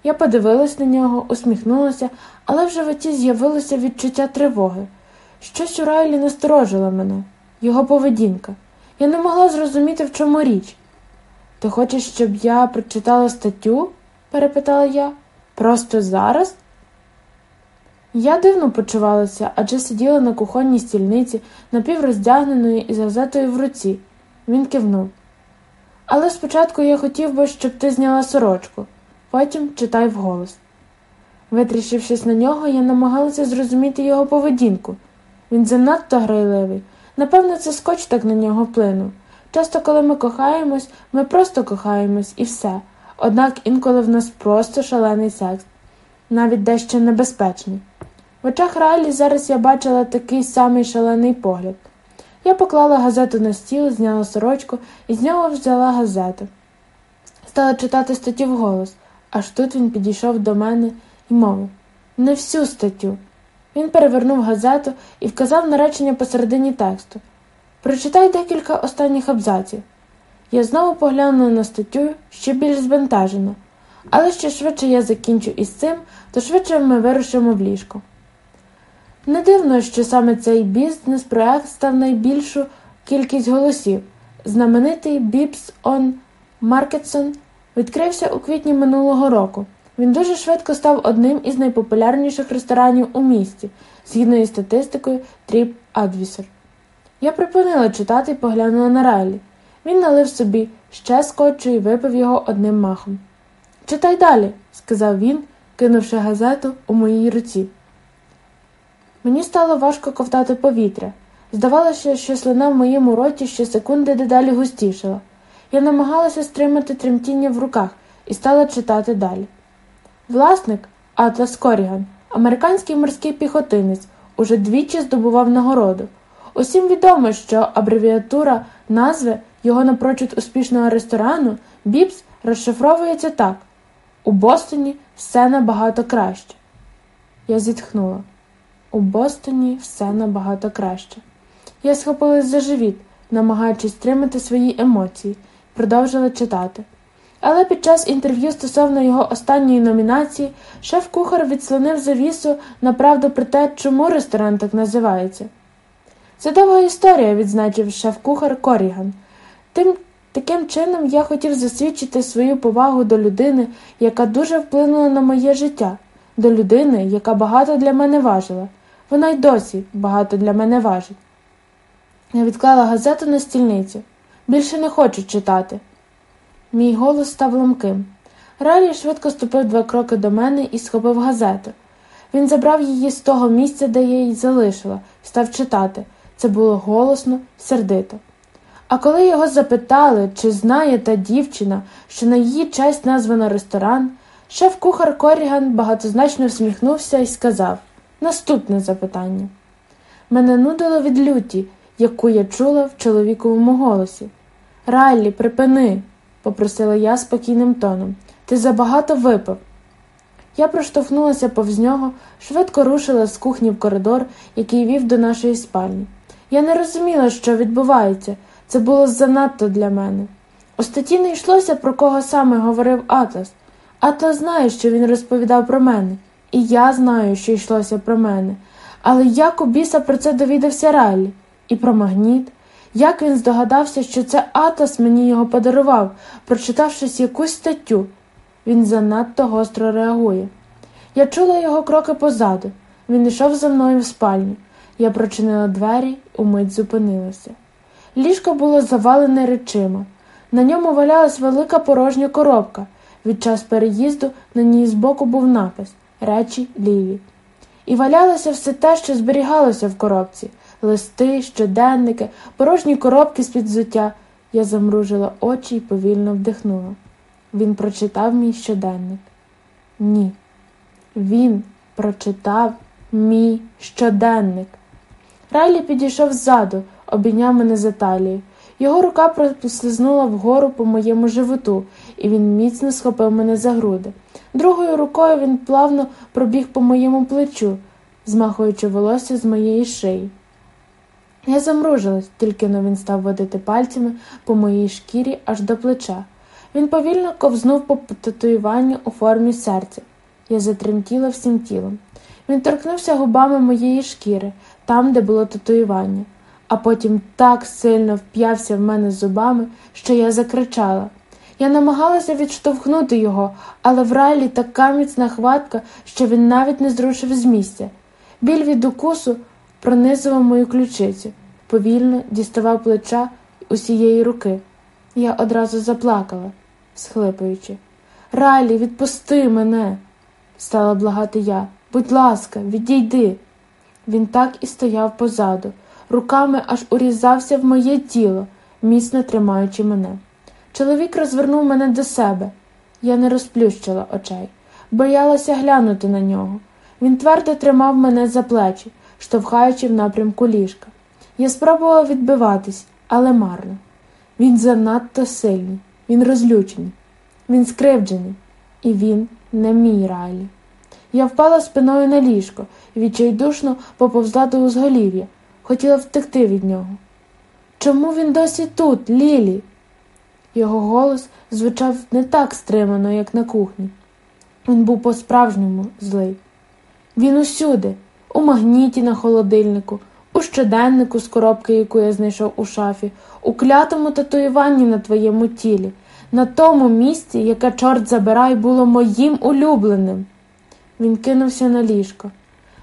Я подивилась на нього, усміхнулася, але в животі з'явилося відчуття тривоги. Щось у Райлі насторожило мене, його поведінка. Я не могла зрозуміти, в чому річ. Ти хочеш, щоб я прочитала статтю? перепитала я. Просто зараз? Я дивно почувалася, адже сиділа на кухонній стільниці, напівроздягненою із газетою в руці. Він кивнув. Але спочатку я хотів би, щоб ти зняла сорочку, потім читай вголос. Витріщившись на нього, я намагалася зрозуміти його поведінку. Він занадто грайливий. Напевно, це скотч так на нього вплинув. Часто, коли ми кохаємось, ми просто кохаємось і все. Однак інколи в нас просто шалений секс, навіть дещо небезпечний. В очах Райлі зараз я бачила такий самий шалений погляд. Я поклала газету на стіл, зняла сорочку і з нього взяла газету. Стала читати статтю вголос, аж тут він підійшов до мене і мовив не всю статтю. Він перевернув газету і вказав на речення посередині тексту. Прочитай декілька останніх абзаців. Я знову поглянула на статтю ще більш збентежено, але що швидше я закінчу із цим, то швидше ми вирушимо в ліжко. Не дивно, що саме цей бізнес-проект став найбільшу кількість голосів. Знаменитий Бібс он Маркетсон відкрився у квітні минулого року. Він дуже швидко став одним із найпопулярніших ресторанів у місті, згідно із статистикою Trip Advisor. Я припинила читати і поглянула на Райлі. Він налив собі ще скотчу і випив його одним махом. Читай далі, сказав він, кинувши газету у моїй руці. Мені стало важко ковтати повітря. Здавалося, що слина в моєму роті щосекунди дедалі густішала. Я намагалася стримати тремтіння в руках і стала читати далі. Власник Атлас Коріган, американський морський піхотинець, уже двічі здобував нагороду. Усім відомо, що абревіатура назви його напрочуд успішного ресторану, Бібс розшифровується так: у Бостоні все набагато краще. Я зітхнула. У Бостоні все набагато краще. Я схопилась за живіт, намагаючись стримати свої емоції, продовжила читати. Але під час інтерв'ю стосовно його останньої номінації шеф-кухар відслонив завісу на правду про те, чому ресторан так називається. Це довга історія, відзначив шеф-кухар Коріган. Тим таким чином я хотів засвідчити свою повагу до людини, яка дуже вплинула на моє життя, до людини, яка багато для мене важила. Вона й досі багато для мене важить. Я відклала газету на стільницю. Більше не хочу читати. Мій голос став ламким. Ралі швидко ступив два кроки до мене і схопив газету. Він забрав її з того місця, де я її залишила, став читати. Це було голосно, сердито. А коли його запитали, чи знає та дівчина, що на її честь названо ресторан, шеф-кухар Коріган багатозначно всміхнувся і сказав наступне запитання. Мене нудило від люті, яку я чула в чоловіковому голосі. Райлі, припини, попросила я спокійним тоном. Ти забагато випив. Я проштовхнулася повз нього, швидко рушила з кухні в коридор, який вів до нашої спальні. Я не розуміла, що відбувається. Це було занадто для мене. У статті не йшлося, про кого саме говорив Атлас. Атлас знає, що він розповідав про мене, і я знаю, що йшлося про мене. Але як у біса про це довідався Райлі? І про магніт? Як він здогадався, що це Атлас мені його подарував, прочитавши якусь статтю? Він занадто гостро реагує. Я чула його кроки позаду. Він йшов за мною в спальню. Я прочинила двері, умить зупинилася. Ліжко було завалене речима. На ньому валялась велика порожня коробка. Від час переїзду на ній збоку був напис Речі Лілі. І валялося все те, що зберігалося в коробці листи, щоденники, порожні коробки з під взуття. Я замружила очі і повільно вдихнула. Він прочитав мій щоденник. Ні. Він прочитав мій щоденник. Райлі підійшов ззаду, обійняв мене за талію. Його рука прослизнула вгору по моєму животу, і він міцно схопив мене за груди. Другою рукою він плавно пробіг по моєму плечу, змахуючи волосся з моєї шиї. Я замружилась, тільки но він став водити пальцями по моїй шкірі аж до плеча. Він повільно ковзнув по татуюванню у формі серця. Я затремтіла всім тілом. Він торкнувся губами моєї шкіри, там, де було татуювання, а потім так сильно вп'явся в мене зубами, що я закричала. Я намагалася відштовхнути його, але в райлі така міцна хватка, що він навіть не зрушив з місця. Біль від укусу пронизував мою ключицю, повільно діставав плеча усієї руки. Я одразу заплакала, схлипуючи. Райлі, відпусти мене, стала благати я. Будь ласка, відійди. Він так і стояв позаду, руками аж урізався в моє тіло, міцно тримаючи мене. Чоловік розвернув мене до себе. Я не розплющила очей, боялася глянути на нього. Він твердо тримав мене за плечі, штовхаючи в напрямку ліжка. Я спробувала відбиватись, але марно. Він занадто сильний, він розлючений, він скривджений, і він не мій райлі. Я впала спиною на ліжко і відчайдушно поповзла до узголів'я, хотіла втекти від нього. Чому він досі тут, Лілі? Його голос звучав не так стримано, як на кухні. Він був по-справжньому злий. Він усюди, у магніті на холодильнику, у щоденнику з коробки, яку я знайшов у шафі, у клятому татуюванні на твоєму тілі, на тому місці, яке, чорт забирай, було моїм улюбленим. Він кинувся на ліжко.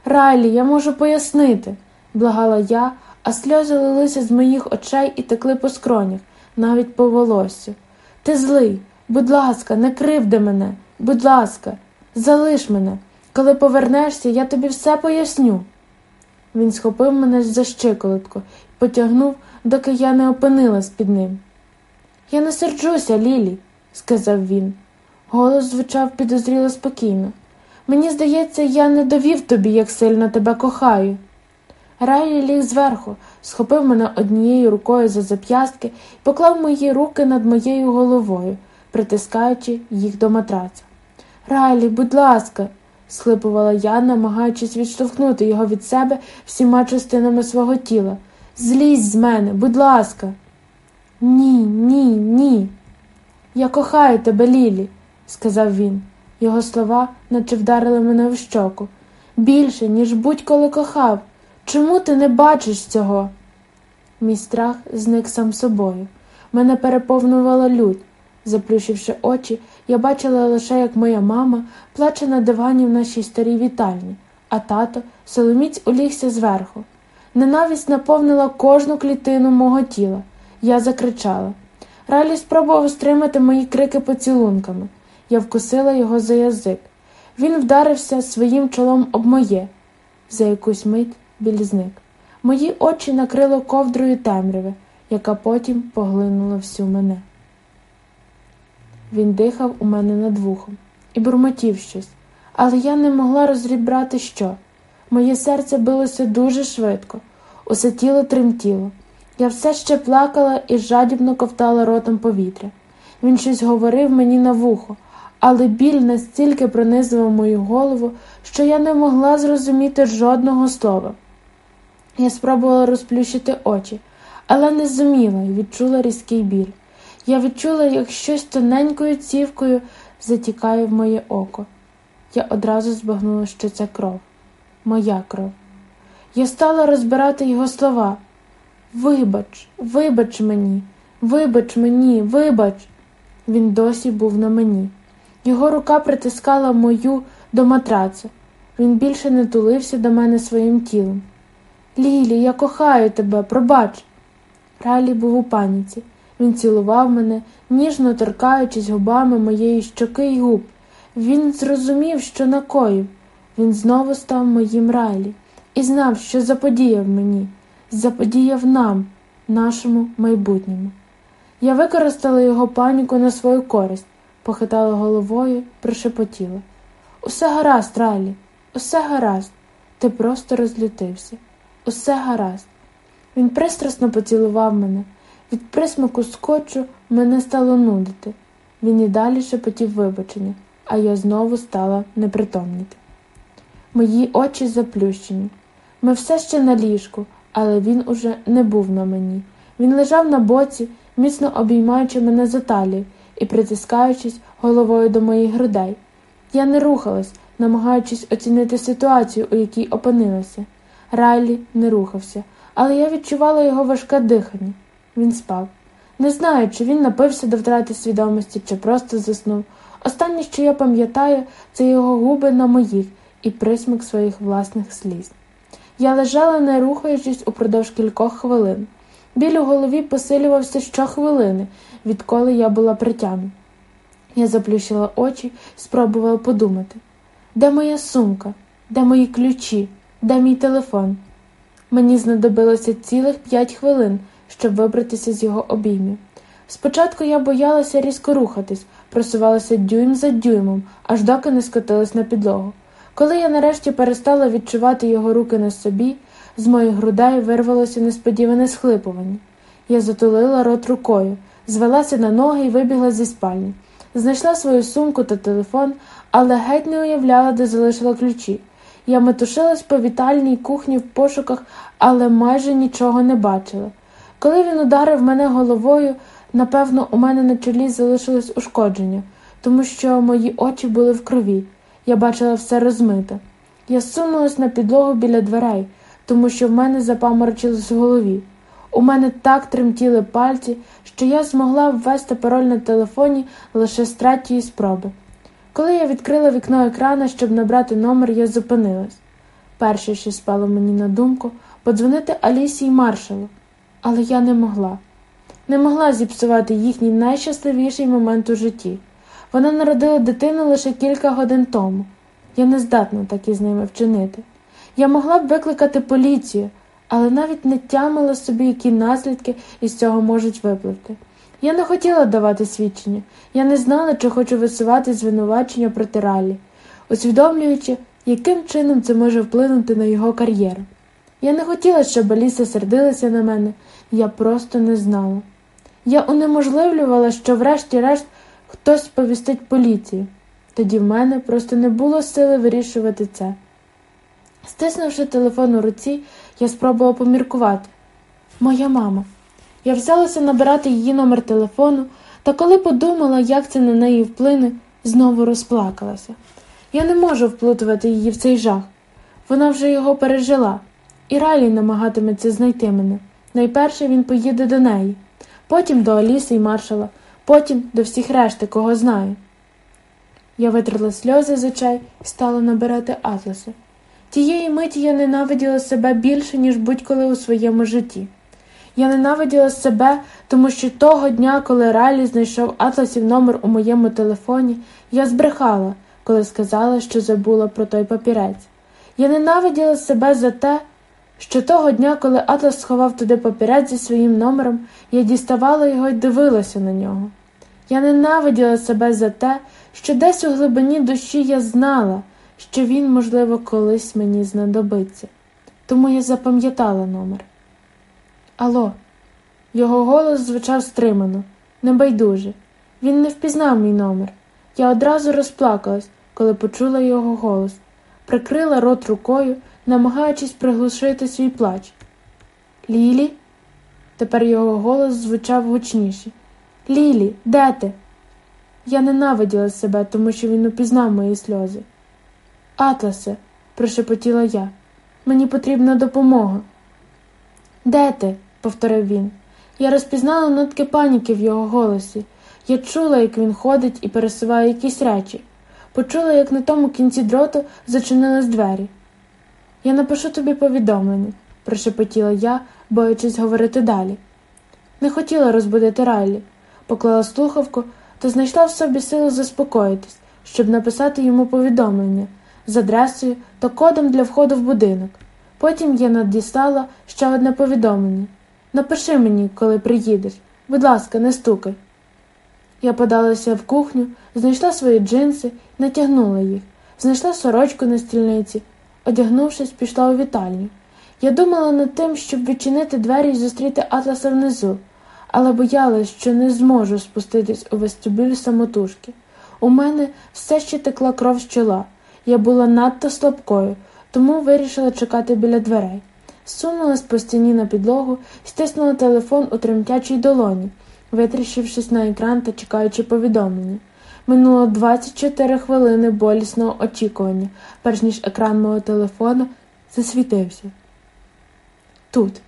Райлі, я можу пояснити, благала я, а сльози лилися з моїх очей і текли по скронях, навіть по волоссю. Ти злий, будь ласка, не кривди мене, будь ласка, залиш мене. Коли повернешся, я тобі все поясню. Він схопив мене за щиколотку і потягнув, доки я не опинилась під ним. Я не серджуся, Лілі, сказав він. Голос звучав підозріло спокійно. Мені здається, я не довів тобі, як сильно тебе кохаю. Райлі ліг зверху, схопив мене однією рукою за зап'ястки і поклав мої руки над моєю головою, притискаючи їх до матраца. Райлі, будь ласка, схлипувала я, намагаючись відштовхнути його від себе всіма частинами свого тіла. Злізь з мене, будь ласка. Ні, ні, ні. Я кохаю тебе, Лілі, сказав він. Його слова наче вдарили мене в щоку. Більше, ніж будь-коли кохав. Чому ти не бачиш цього? Мій страх зник сам собою. Мене переповнювала лють. Заплющивши очі, я бачила лише, як моя мама плаче на дивані в нашій старій вітальні, а тато соломіць улігся зверху. Ненависть наповнила кожну клітину мого тіла. Я закричала. Ралі спробував стримати мої крики поцілунками. Я вкусила його за язик. Він вдарився своїм чолом об моє. За якусь мить біль зник. Мої очі накрило ковдрою темряви, яка потім поглинула всю мене. Він дихав у мене над вухом і бурмотів щось, але я не могла розібрати що. Моє серце билося дуже швидко, усе тіло тремтіло. Я все ще плакала і жадібно ковтала ротом повітря. Він щось говорив мені на вухо, але біль настільки пронизував мою голову, що я не могла зрозуміти жодного слова. Я спробувала розплющити очі, але не зуміла і відчула різкий біль. Я відчула, як щось тоненькою цівкою затікає в моє око. Я одразу збагнула, що це кров, моя кров. Я стала розбирати його слова. Вибач, вибач мені, вибач мені, вибач. Він досі був на мені. Його рука притискала мою до матрацу. Він більше не тулився до мене своїм тілом. Лілі, я кохаю тебе, пробач. Райлі був у паніці. Він цілував мене, ніжно торкаючись губами моєї щоки й губ. Він зрозумів, що накоїв. Він знову став моїм райлі і знав, що заподіяв мені, заподіяв нам, нашому майбутньому. Я використала його паніку на свою користь, похитала головою, прошепотіла. Усе гаразд, Райлі, усе гаразд. Ти просто розлютився. Усе гаразд. Він пристрасно поцілував мене. Від присмаку скотчу мене стало нудити. Він і далі шепотів вибачення, а я знову стала непритомніти. Мої очі заплющені. Ми все ще на ліжку, але він уже не був на мені. Він лежав на боці, міцно обіймаючи мене за талію і притискаючись головою до моїх грудей. Я не рухалась, намагаючись оцінити ситуацію, у якій опинилася. Райлі не рухався, але я відчувала його важке дихання. Він спав. Не знаю, чи він напився до втрати свідомості, чи просто заснув. Останнє, що я пам'ятаю, це його губи на моїх і присмак своїх власних сліз. Я лежала, не рухаючись упродовж кількох хвилин. Біль у голові посилювався щохвилини, відколи я була притягнена. Я заплющила очі спробувала подумати де моя сумка, де мої ключі, де мій телефон? Мені знадобилося цілих п'ять хвилин, щоб вибратися з його обіймів. Спочатку я боялася різко рухатись, просувалася дюйм за дюймом, аж доки не скотилась на підлогу. Коли я нарешті перестала відчувати його руки на собі, з моїх грудей вирвалося несподіване схлипування. Я затулила рот рукою, звелася на ноги і вибігла зі спальні. Знайшла свою сумку та телефон, але геть не уявляла, де залишила ключі. Я метушилась по вітальній кухні в пошуках, але майже нічого не бачила. Коли він ударив мене головою, напевно, у мене на чолі залишилось ушкодження, тому що мої очі були в крові. Я бачила все розмите. Я сунулась на підлогу біля дверей, тому що в мене запаморочилось в голові. У мене так тремтіли пальці, що я змогла ввести пароль на телефоні лише з третьої спроби. Коли я відкрила вікно екрана, щоб набрати номер, я зупинилась. Перше, що спало мені на думку, подзвонити Алісі й маршалу, але я не могла. Не могла зіпсувати їхній найщасливіший момент у житті. Вона народила дитину лише кілька годин тому. Я не здатна так із ними вчинити. Я могла б викликати поліцію, але навіть не тямила собі, які наслідки із цього можуть випливти. Я не хотіла давати свідчення, я не знала, чи хочу висувати звинувачення проти Раллі, усвідомлюючи, яким чином це може вплинути на його кар'єру. Я не хотіла, щоб Аліса сердилася на мене, я просто не знала. Я унеможливлювала, що врешті-решт хтось сповістить поліцію. Тоді в мене просто не було сили вирішувати це. Стиснувши телефон у руці, я спробувала поміркувати. Моя мама. Я взялася набирати її номер телефону, та коли подумала, як це на неї вплине, знову розплакалася. Я не можу вплутувати її в цей жах. Вона вже його пережила, і Райлі намагатиметься знайти мене. Найперше він поїде до неї, потім до Аліси і маршала, потім до всіх решти, кого знаю. Я витерла сльози з очей і стала набирати атласи. Тієї миті я ненавиділа себе більше, ніж будь-коли у своєму житті. Я ненавиділа себе, тому що того дня, коли Райлі знайшов атласів номер у моєму телефоні, я збрехала, коли сказала, що забула про той папірець. Я ненавиділа себе за те, що того дня, коли Атлас сховав туди папірець зі своїм номером, я діставала його і дивилася на нього. Я ненавиділа себе за те, що десь у глибині душі я знала, що він, можливо, колись мені знадобиться. Тому я запам'ятала номер. Алло, його голос звучав стримано, небайдуже. Він не впізнав мій номер. Я одразу розплакалась, коли почула його голос, прикрила рот рукою, намагаючись приглушити свій плач. Лілі? Тепер його голос звучав гучніше. Лілі, де ти? Я ненавиділа себе, тому що він упізнав мої сльози. Атласе, прошепотіла я, мені потрібна допомога. Де ти? повторив він. Я розпізнала нотки паніки в його голосі. Я чула, як він ходить і пересуває якісь речі. Почула, як на тому кінці дроту зачинились двері. Я напишу тобі повідомлення, прошепотіла я, боячись говорити далі. Не хотіла розбудити Райлі, поклала слухавку та знайшла в собі силу заспокоїтись, щоб написати йому повідомлення з адресою та кодом для входу в будинок. Потім я надіслала ще одне повідомлення. Напиши мені, коли приїдеш. Будь ласка, не стукай. Я подалася в кухню, знайшла свої джинси натягнула їх, знайшла сорочку на стільниці, одягнувшись, пішла у вітальню. Я думала над тим, щоб відчинити двері і зустріти Атласа внизу, але боялась, що не зможу спуститись у вестибюль самотужки. У мене все ще текла кров з чола. Я була надто слабкою, тому вирішила чекати біля дверей. Сунулась по стіні на підлогу стиснула телефон у тремтячій долоні, витріщившись на екран та чекаючи повідомлення. Минуло 24 хвилини болісного очікування, перш ніж екран мого телефону засвітився. Тут.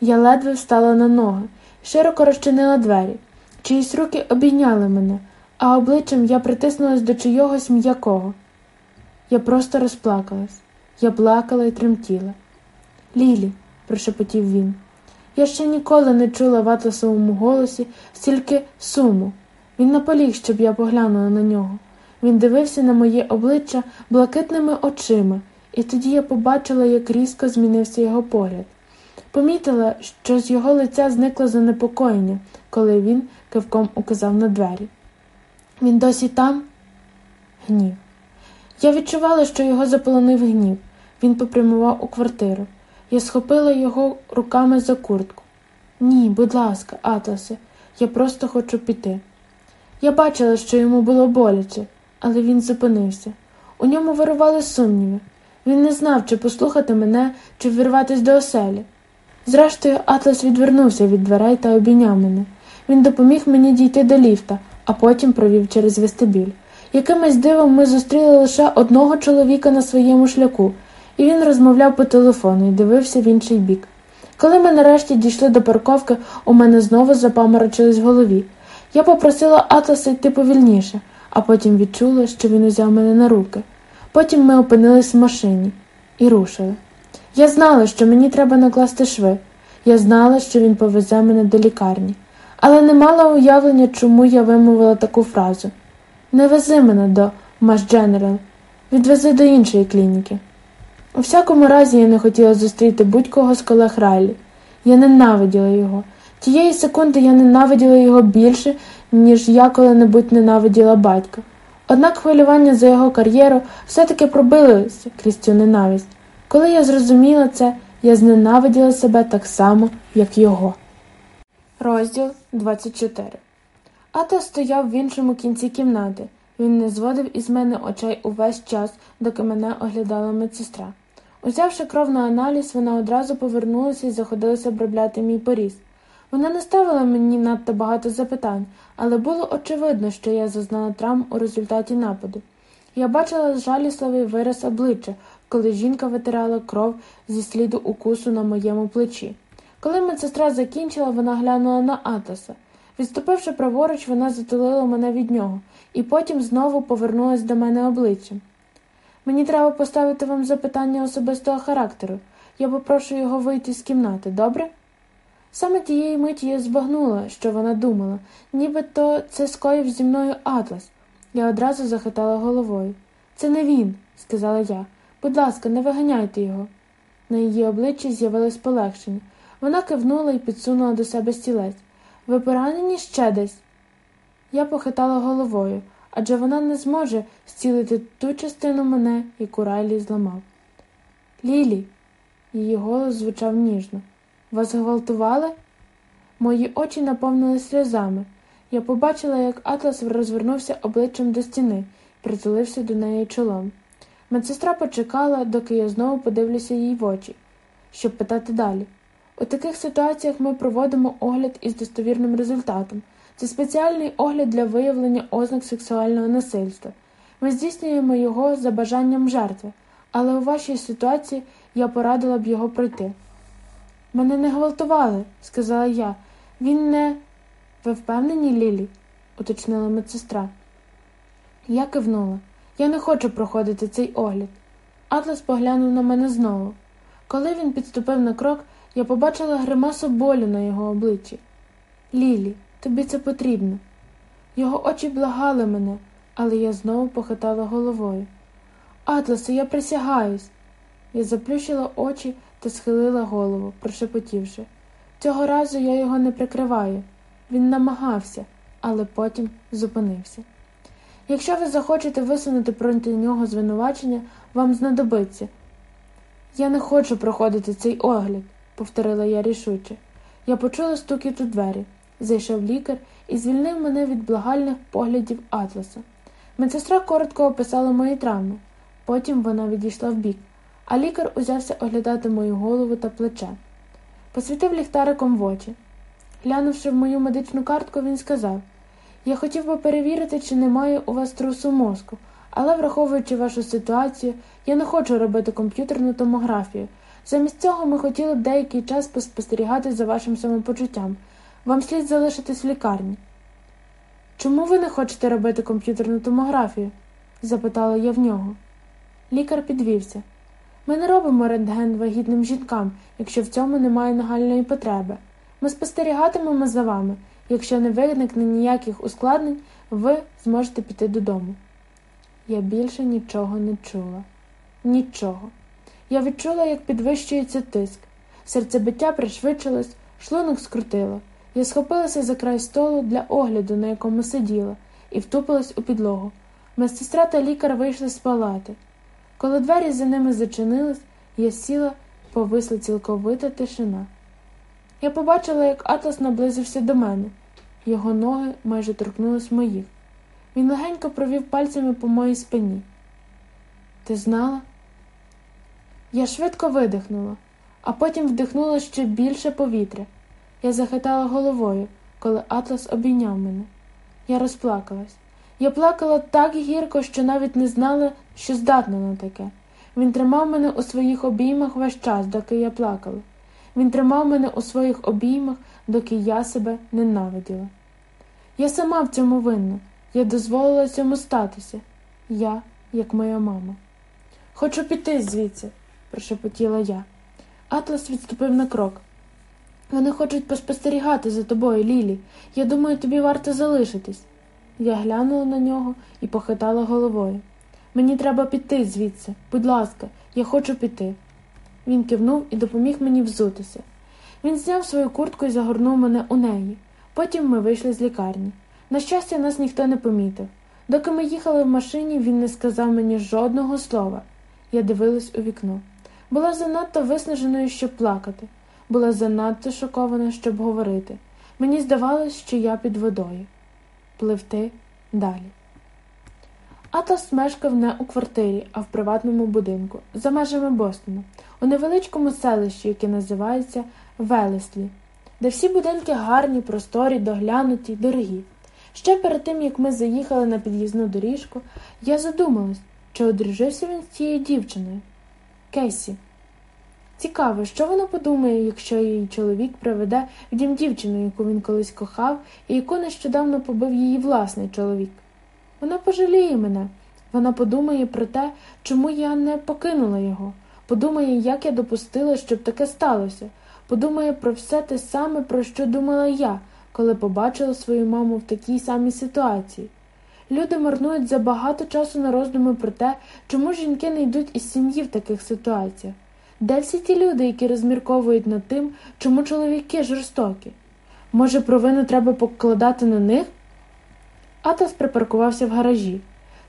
Я ледве встала на ноги, широко розчинила двері. Чиїсь руки обійняли мене, а обличчям я притиснулась до чийогось м'якого. Я просто розплакалась. Я плакала і тремтіла. Лілі, прошепотів він. Я ще ніколи не чула в атласовому голосі стільки суму. Він наполіг, щоб я поглянула на нього. Він дивився на моє обличчя блакитними очима, і тоді я побачила, як різко змінився його погляд. Помітила, що з його лиця зникло занепокоєння, коли він кивком указав на двері. Він досі там? Гнів. Я відчувала, що його заполонив гнів. Він попрямував у квартиру. Я схопила його руками за куртку. Ні, будь ласка, Атласе, я просто хочу піти. Я бачила, що йому було боляче, але він зупинився. У ньому вирували сумніви. Він не знав, чи послухати мене, чи вірватися до оселі. Зрештою, Атлас відвернувся від дверей та обійняв мене. Він допоміг мені дійти до ліфта, а потім провів через вестибюль. Якимось дивом ми зустріли лише одного чоловіка на своєму шляху, і він розмовляв по телефону і дивився в інший бік. Коли ми нарешті дійшли до парковки, у мене знову запаморочились в голові. Я попросила Атласа йти повільніше, а потім відчула, що він узяв мене на руки. Потім ми опинились в машині і рушили. Я знала, що мені треба накласти шви. Я знала, що він повезе мене до лікарні, але не мала уявлення, чому я вимовила таку фразу. Не вези мене до Маш Дженерал, відвези до іншої клініки. У всякому разі я не хотіла зустріти будь-кого з колег Райлі. Я ненавиділа його. Тієї секунди я ненавиділа його більше, ніж я коли-небудь ненавиділа батька. Однак хвилювання за його кар'єру все-таки пробилося крізь цю ненависть. Коли я зрозуміла це, я зненавиділа себе так само, як його. Розділ 24 Ато стояв в іншому кінці кімнати. Він не зводив із мене очей увесь час, доки мене оглядала медсестра. Узявши кров на аналіз, вона одразу повернулася і заходилася обробляти мій поріз. Вона не ставила мені надто багато запитань, але було очевидно, що я зазнала травм у результаті нападу. Я бачила жалісливий вираз обличчя, коли жінка витирала кров зі сліду укусу на моєму плечі. Коли медсестра закінчила, вона глянула на Атаса. Відступивши праворуч, вона затулила мене від нього і потім знову повернулась до мене обличчям. Мені треба поставити вам запитання особистого характеру. Я попрошу його вийти з кімнати, добре? Саме тієї миті я збагнула, що вона думала, нібито це скоїв зі мною Атлас. Я одразу захитала головою. Це не він, сказала я. Будь ласка, не виганяйте його. На її обличчі з'явилось полегшення. Вона кивнула і підсунула до себе стілець. Ви поранені ще десь? Я похитала головою, адже вона не зможе зцілити ту частину мене, яку Райлі зламав. Лілі, її голос звучав ніжно. Вас гвалтували? Мої очі наповнили сльозами. Я побачила, як Атлас розвернувся обличчям до стіни притулився до неї чолом. Медсестра почекала, доки я знову подивлюся їй в очі, щоб питати далі. У таких ситуаціях ми проводимо огляд із достовірним результатом. Це спеціальний огляд для виявлення ознак сексуального насильства. Ми здійснюємо його за бажанням жертви, але у вашій ситуації я порадила б його пройти. Мене не гвалтували, сказала я. Він не. Ви впевнені, Лілі? уточнила медсестра. Я кивнула. Я не хочу проходити цей огляд. Атлас поглянув на мене знову. Коли він підступив на крок, я побачила гримасу болю на його обличчі. Лілі, тобі це потрібно. Його очі благали мене, але я знову похитала головою. Атласе, я присягаюсь. Я заплющила очі та схилила голову, прошепотівши. Цього разу я його не прикриваю. Він намагався, але потім зупинився. Якщо ви захочете висунути проти нього звинувачення, вам знадобиться. Я не хочу проходити цей огляд, повторила я рішуче. Я почула стукіт у двері. Зайшов лікар і звільнив мене від благальних поглядів Атласа. Медсестра коротко описала мої травми, потім вона відійшла вбік, а лікар узявся оглядати мою голову та плече. Посвітив ліхтариком в очі. Глянувши в мою медичну картку, він сказав Я хотів би перевірити, чи немає у вас трусу мозку, але, враховуючи вашу ситуацію, я не хочу робити комп'ютерну томографію. Замість цього ми хотіли б деякий час поспостерігати за вашим самопочуттям. Вам слід залишитись в лікарні. Чому ви не хочете робити комп'ютерну томографію? запитала я в нього. Лікар підвівся. Ми не робимо рентген вагітним жінкам, якщо в цьому немає нагальної потреби. Ми спостерігатимемо за вами. Якщо не виникне ніяких ускладнень, ви зможете піти додому. Я більше нічого не чула. Нічого. Я відчула, як підвищується тиск. Серцебиття пришвидшилось, шлунок скрутило. Я схопилася за край столу для огляду, на якому сиділа, і втупилась у підлогу. Медсестра та лікар вийшли з палати. Коли двері за ними зачинились, я сіла, повисла цілковита тишина. Я побачила, як Атлас наблизився до мене. Його ноги майже торкнулись моїх. Він легенько провів пальцями по моїй спині. Ти знала? Я швидко видихнула, а потім вдихнула ще більше повітря. Я захитала головою, коли Атлас обійняв мене. Я розплакалась. Я плакала так гірко, що навіть не знала, що здатна на таке. Він тримав мене у своїх обіймах весь час, доки я плакала. Він тримав мене у своїх обіймах, доки я себе ненавиділа. Я сама в цьому винна. Я дозволила цьому статися. Я, як моя мама. Хочу піти звідси, прошепотіла я. Атлас відступив на крок. Вони хочуть поспостерігати за тобою, Лілі. Я думаю, тобі варто залишитись. Я глянула на нього і похитала головою. Мені треба піти звідси. Будь ласка, я хочу піти. Він кивнув і допоміг мені взутися. Він зняв свою куртку і загорнув мене у неї. Потім ми вийшли з лікарні. На щастя, нас ніхто не помітив. Доки ми їхали в машині, він не сказав мені жодного слова. Я дивилась у вікно. Була занадто виснаженою, щоб плакати, була занадто шокована, щоб говорити. Мені здавалось, що я під водою. Пливти далі. Атлас мешкав не у квартирі, а в приватному будинку за межами Бостона, у невеличкому селищі, яке називається Велеслі, де всі будинки гарні, просторі, доглянуті, дорогі. Ще перед тим, як ми заїхали на під'їзну доріжку, я задумалась, чи одружився він з цією дівчиною. Кейсі. Цікаво, що вона подумає, якщо її чоловік приведе в дім дівчину, яку він колись кохав, і яку нещодавно побив її власний чоловік. Вона пожаліє мене. Вона подумає про те, чому я не покинула його, подумає, як я допустила, щоб таке сталося, подумає про все те саме, про що думала я, коли побачила свою маму в такій самій ситуації. Люди марнують забагато часу на роздуми про те, чому жінки не йдуть із сім'ї в таких ситуаціях. Де всі ті люди, які розмірковують над тим, чому чоловіки жорстокі? Може, провину треба покладати на них? Атас припаркувався в гаражі.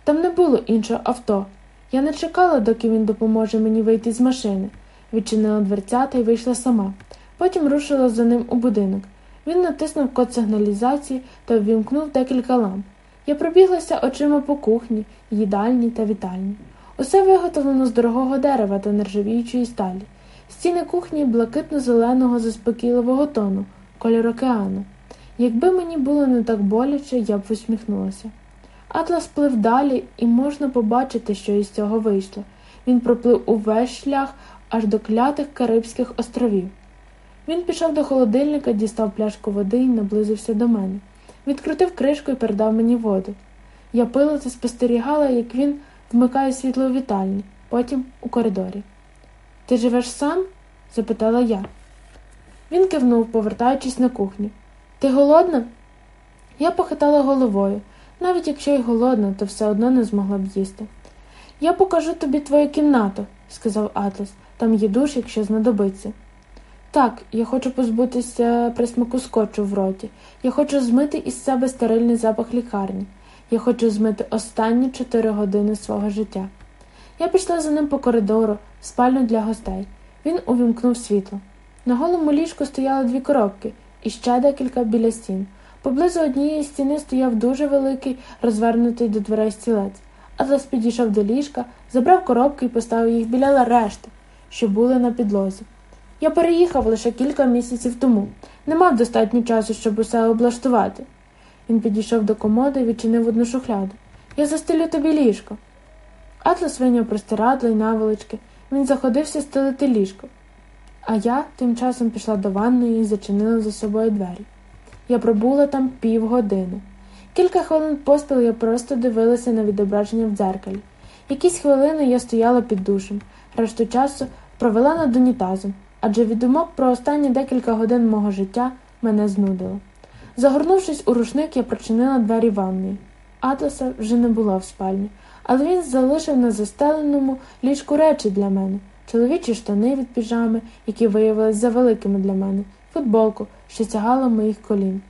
Там не було іншого авто. Я не чекала, доки він допоможе мені вийти з машини. Відчинила дверцята і вийшла сама. Потім рушила за ним у будинок. Він натиснув код сигналізації та ввімкнув декілька ламп. Я пробіглася очима по кухні, їдальні та вітальні. Усе виготовлено з дорогого дерева та нержавіючої сталі. Стіни кухні блакитно-зеленого заспокійливого тону, кольор океану. Якби мені було не так боляче, я б усміхнулася. Атлас плив далі, і можна побачити, що із цього вийшло. Він проплив увесь шлях аж до клятих Карибських островів. Він пішов до холодильника, дістав пляшку води і наблизився до мене. Відкрутив кришку і передав мені воду. Я пила та спостерігала, як він вмикає світло у вітальні, потім у коридорі. Ти живеш сам? запитала я. Він кивнув, повертаючись на кухню. Ти голодна? Я похитала головою. Навіть якщо й голодна, то все одно не змогла б їсти. Я покажу тобі твою кімнату, сказав Атлас. Там є душ, якщо знадобиться. Так, я хочу позбутися присмаку скотчу в роті. Я хочу змити із себе стерильний запах лікарні. Я хочу змити останні чотири години свого життя. Я пішла за ним по коридору, в спальню для гостей. Він увімкнув світло. На голому ліжку стояли дві коробки і ще декілька біля стін. Поблизу однієї стіни стояв дуже великий, розвернутий до дверей стілець. Атлас підійшов до ліжка, забрав коробки і поставив їх біля решти, що були на підлозі. Я переїхав лише кілька місяців тому, не мав достатньо часу, щоб усе облаштувати. Він підійшов до комоди і відчинив одну шухляду. Я застелю тобі ліжко. Атлас вийняв простирадла й наволочки. Він заходився стелити ліжко. А я тим часом пішла до ванної і зачинила за собою двері. Я пробула там півгодини. Кілька хвилин поспіл я просто дивилася на відображення в дзеркалі. Якісь хвилини я стояла під душем, решту часу провела над унітазом, адже від про останні декілька годин мого життя мене знудило. Загорнувшись у рушник, я прочинила двері ванної. Атласа вже не було в спальні, але він залишив на застеленому ліжку речі для мене чоловічі штани від піжами, які виявилися завеликими для мене, футболку, що сягала моїх колін.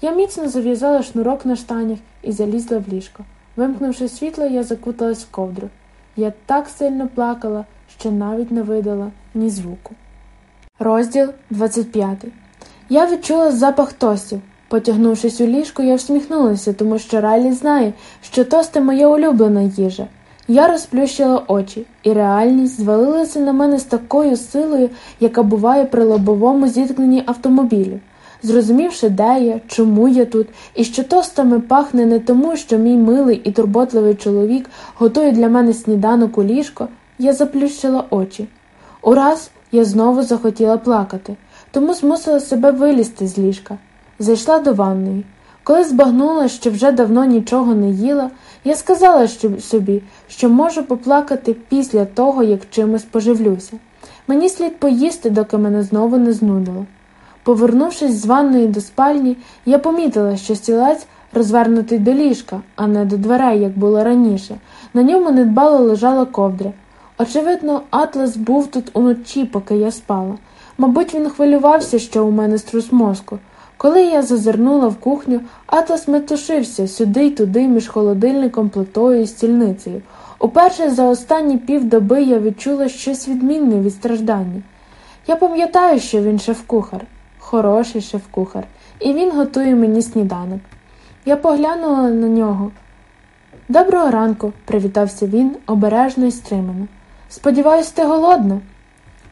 Я міцно зав'язала шнурок на штанях і залізла в ліжко. Вимкнувши світло, я закуталась в ковдру. Я так сильно плакала, що навіть не видала ні звуку. Розділ 25 Я відчула запах тостів. Потягнувшись у ліжко, я всміхнулася, тому що Райлі знає, що тости моя улюблена їжа. Я розплющила очі, і реальність звалилася на мене з такою силою, яка буває при лобовому зіткненні автомобілів. Зрозумівши, де я, чому я тут, і що тостами пахне не тому, що мій милий і турботливий чоловік готує для мене сніданок у ліжко, я заплющила очі. Ураз я знову захотіла плакати, тому змусила себе вилізти з ліжка. Зайшла до ванної. Коли збагнула, що вже давно нічого не їла, я сказала собі, що можу поплакати після того, як чимось поживлюся. Мені слід поїсти, доки мене знову не знудило. Повернувшись з ванної до спальні, я помітила, що стілець розвернутий до ліжка, а не до дверей, як було раніше. На ньому недбало лежала ковдра. Очевидно, Атлас був тут уночі, поки я спала. Мабуть, він хвилювався, що у мене струс мозку. Коли я зазирнула в кухню, Атлас метушився сюди й туди між холодильником, плитою і стільницею. Уперше за останні півдоби я відчула щось відмінне від страждання. Я пам'ятаю, що він шеф-кухар, хороший шеф-кухар, і він готує мені сніданок. Я поглянула на нього. Доброго ранку, привітався він обережно і стримано. Сподіваюсь, ти голодна.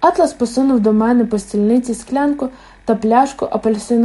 Атлас посунув до мене по стільниці склянку та пляшку апельсину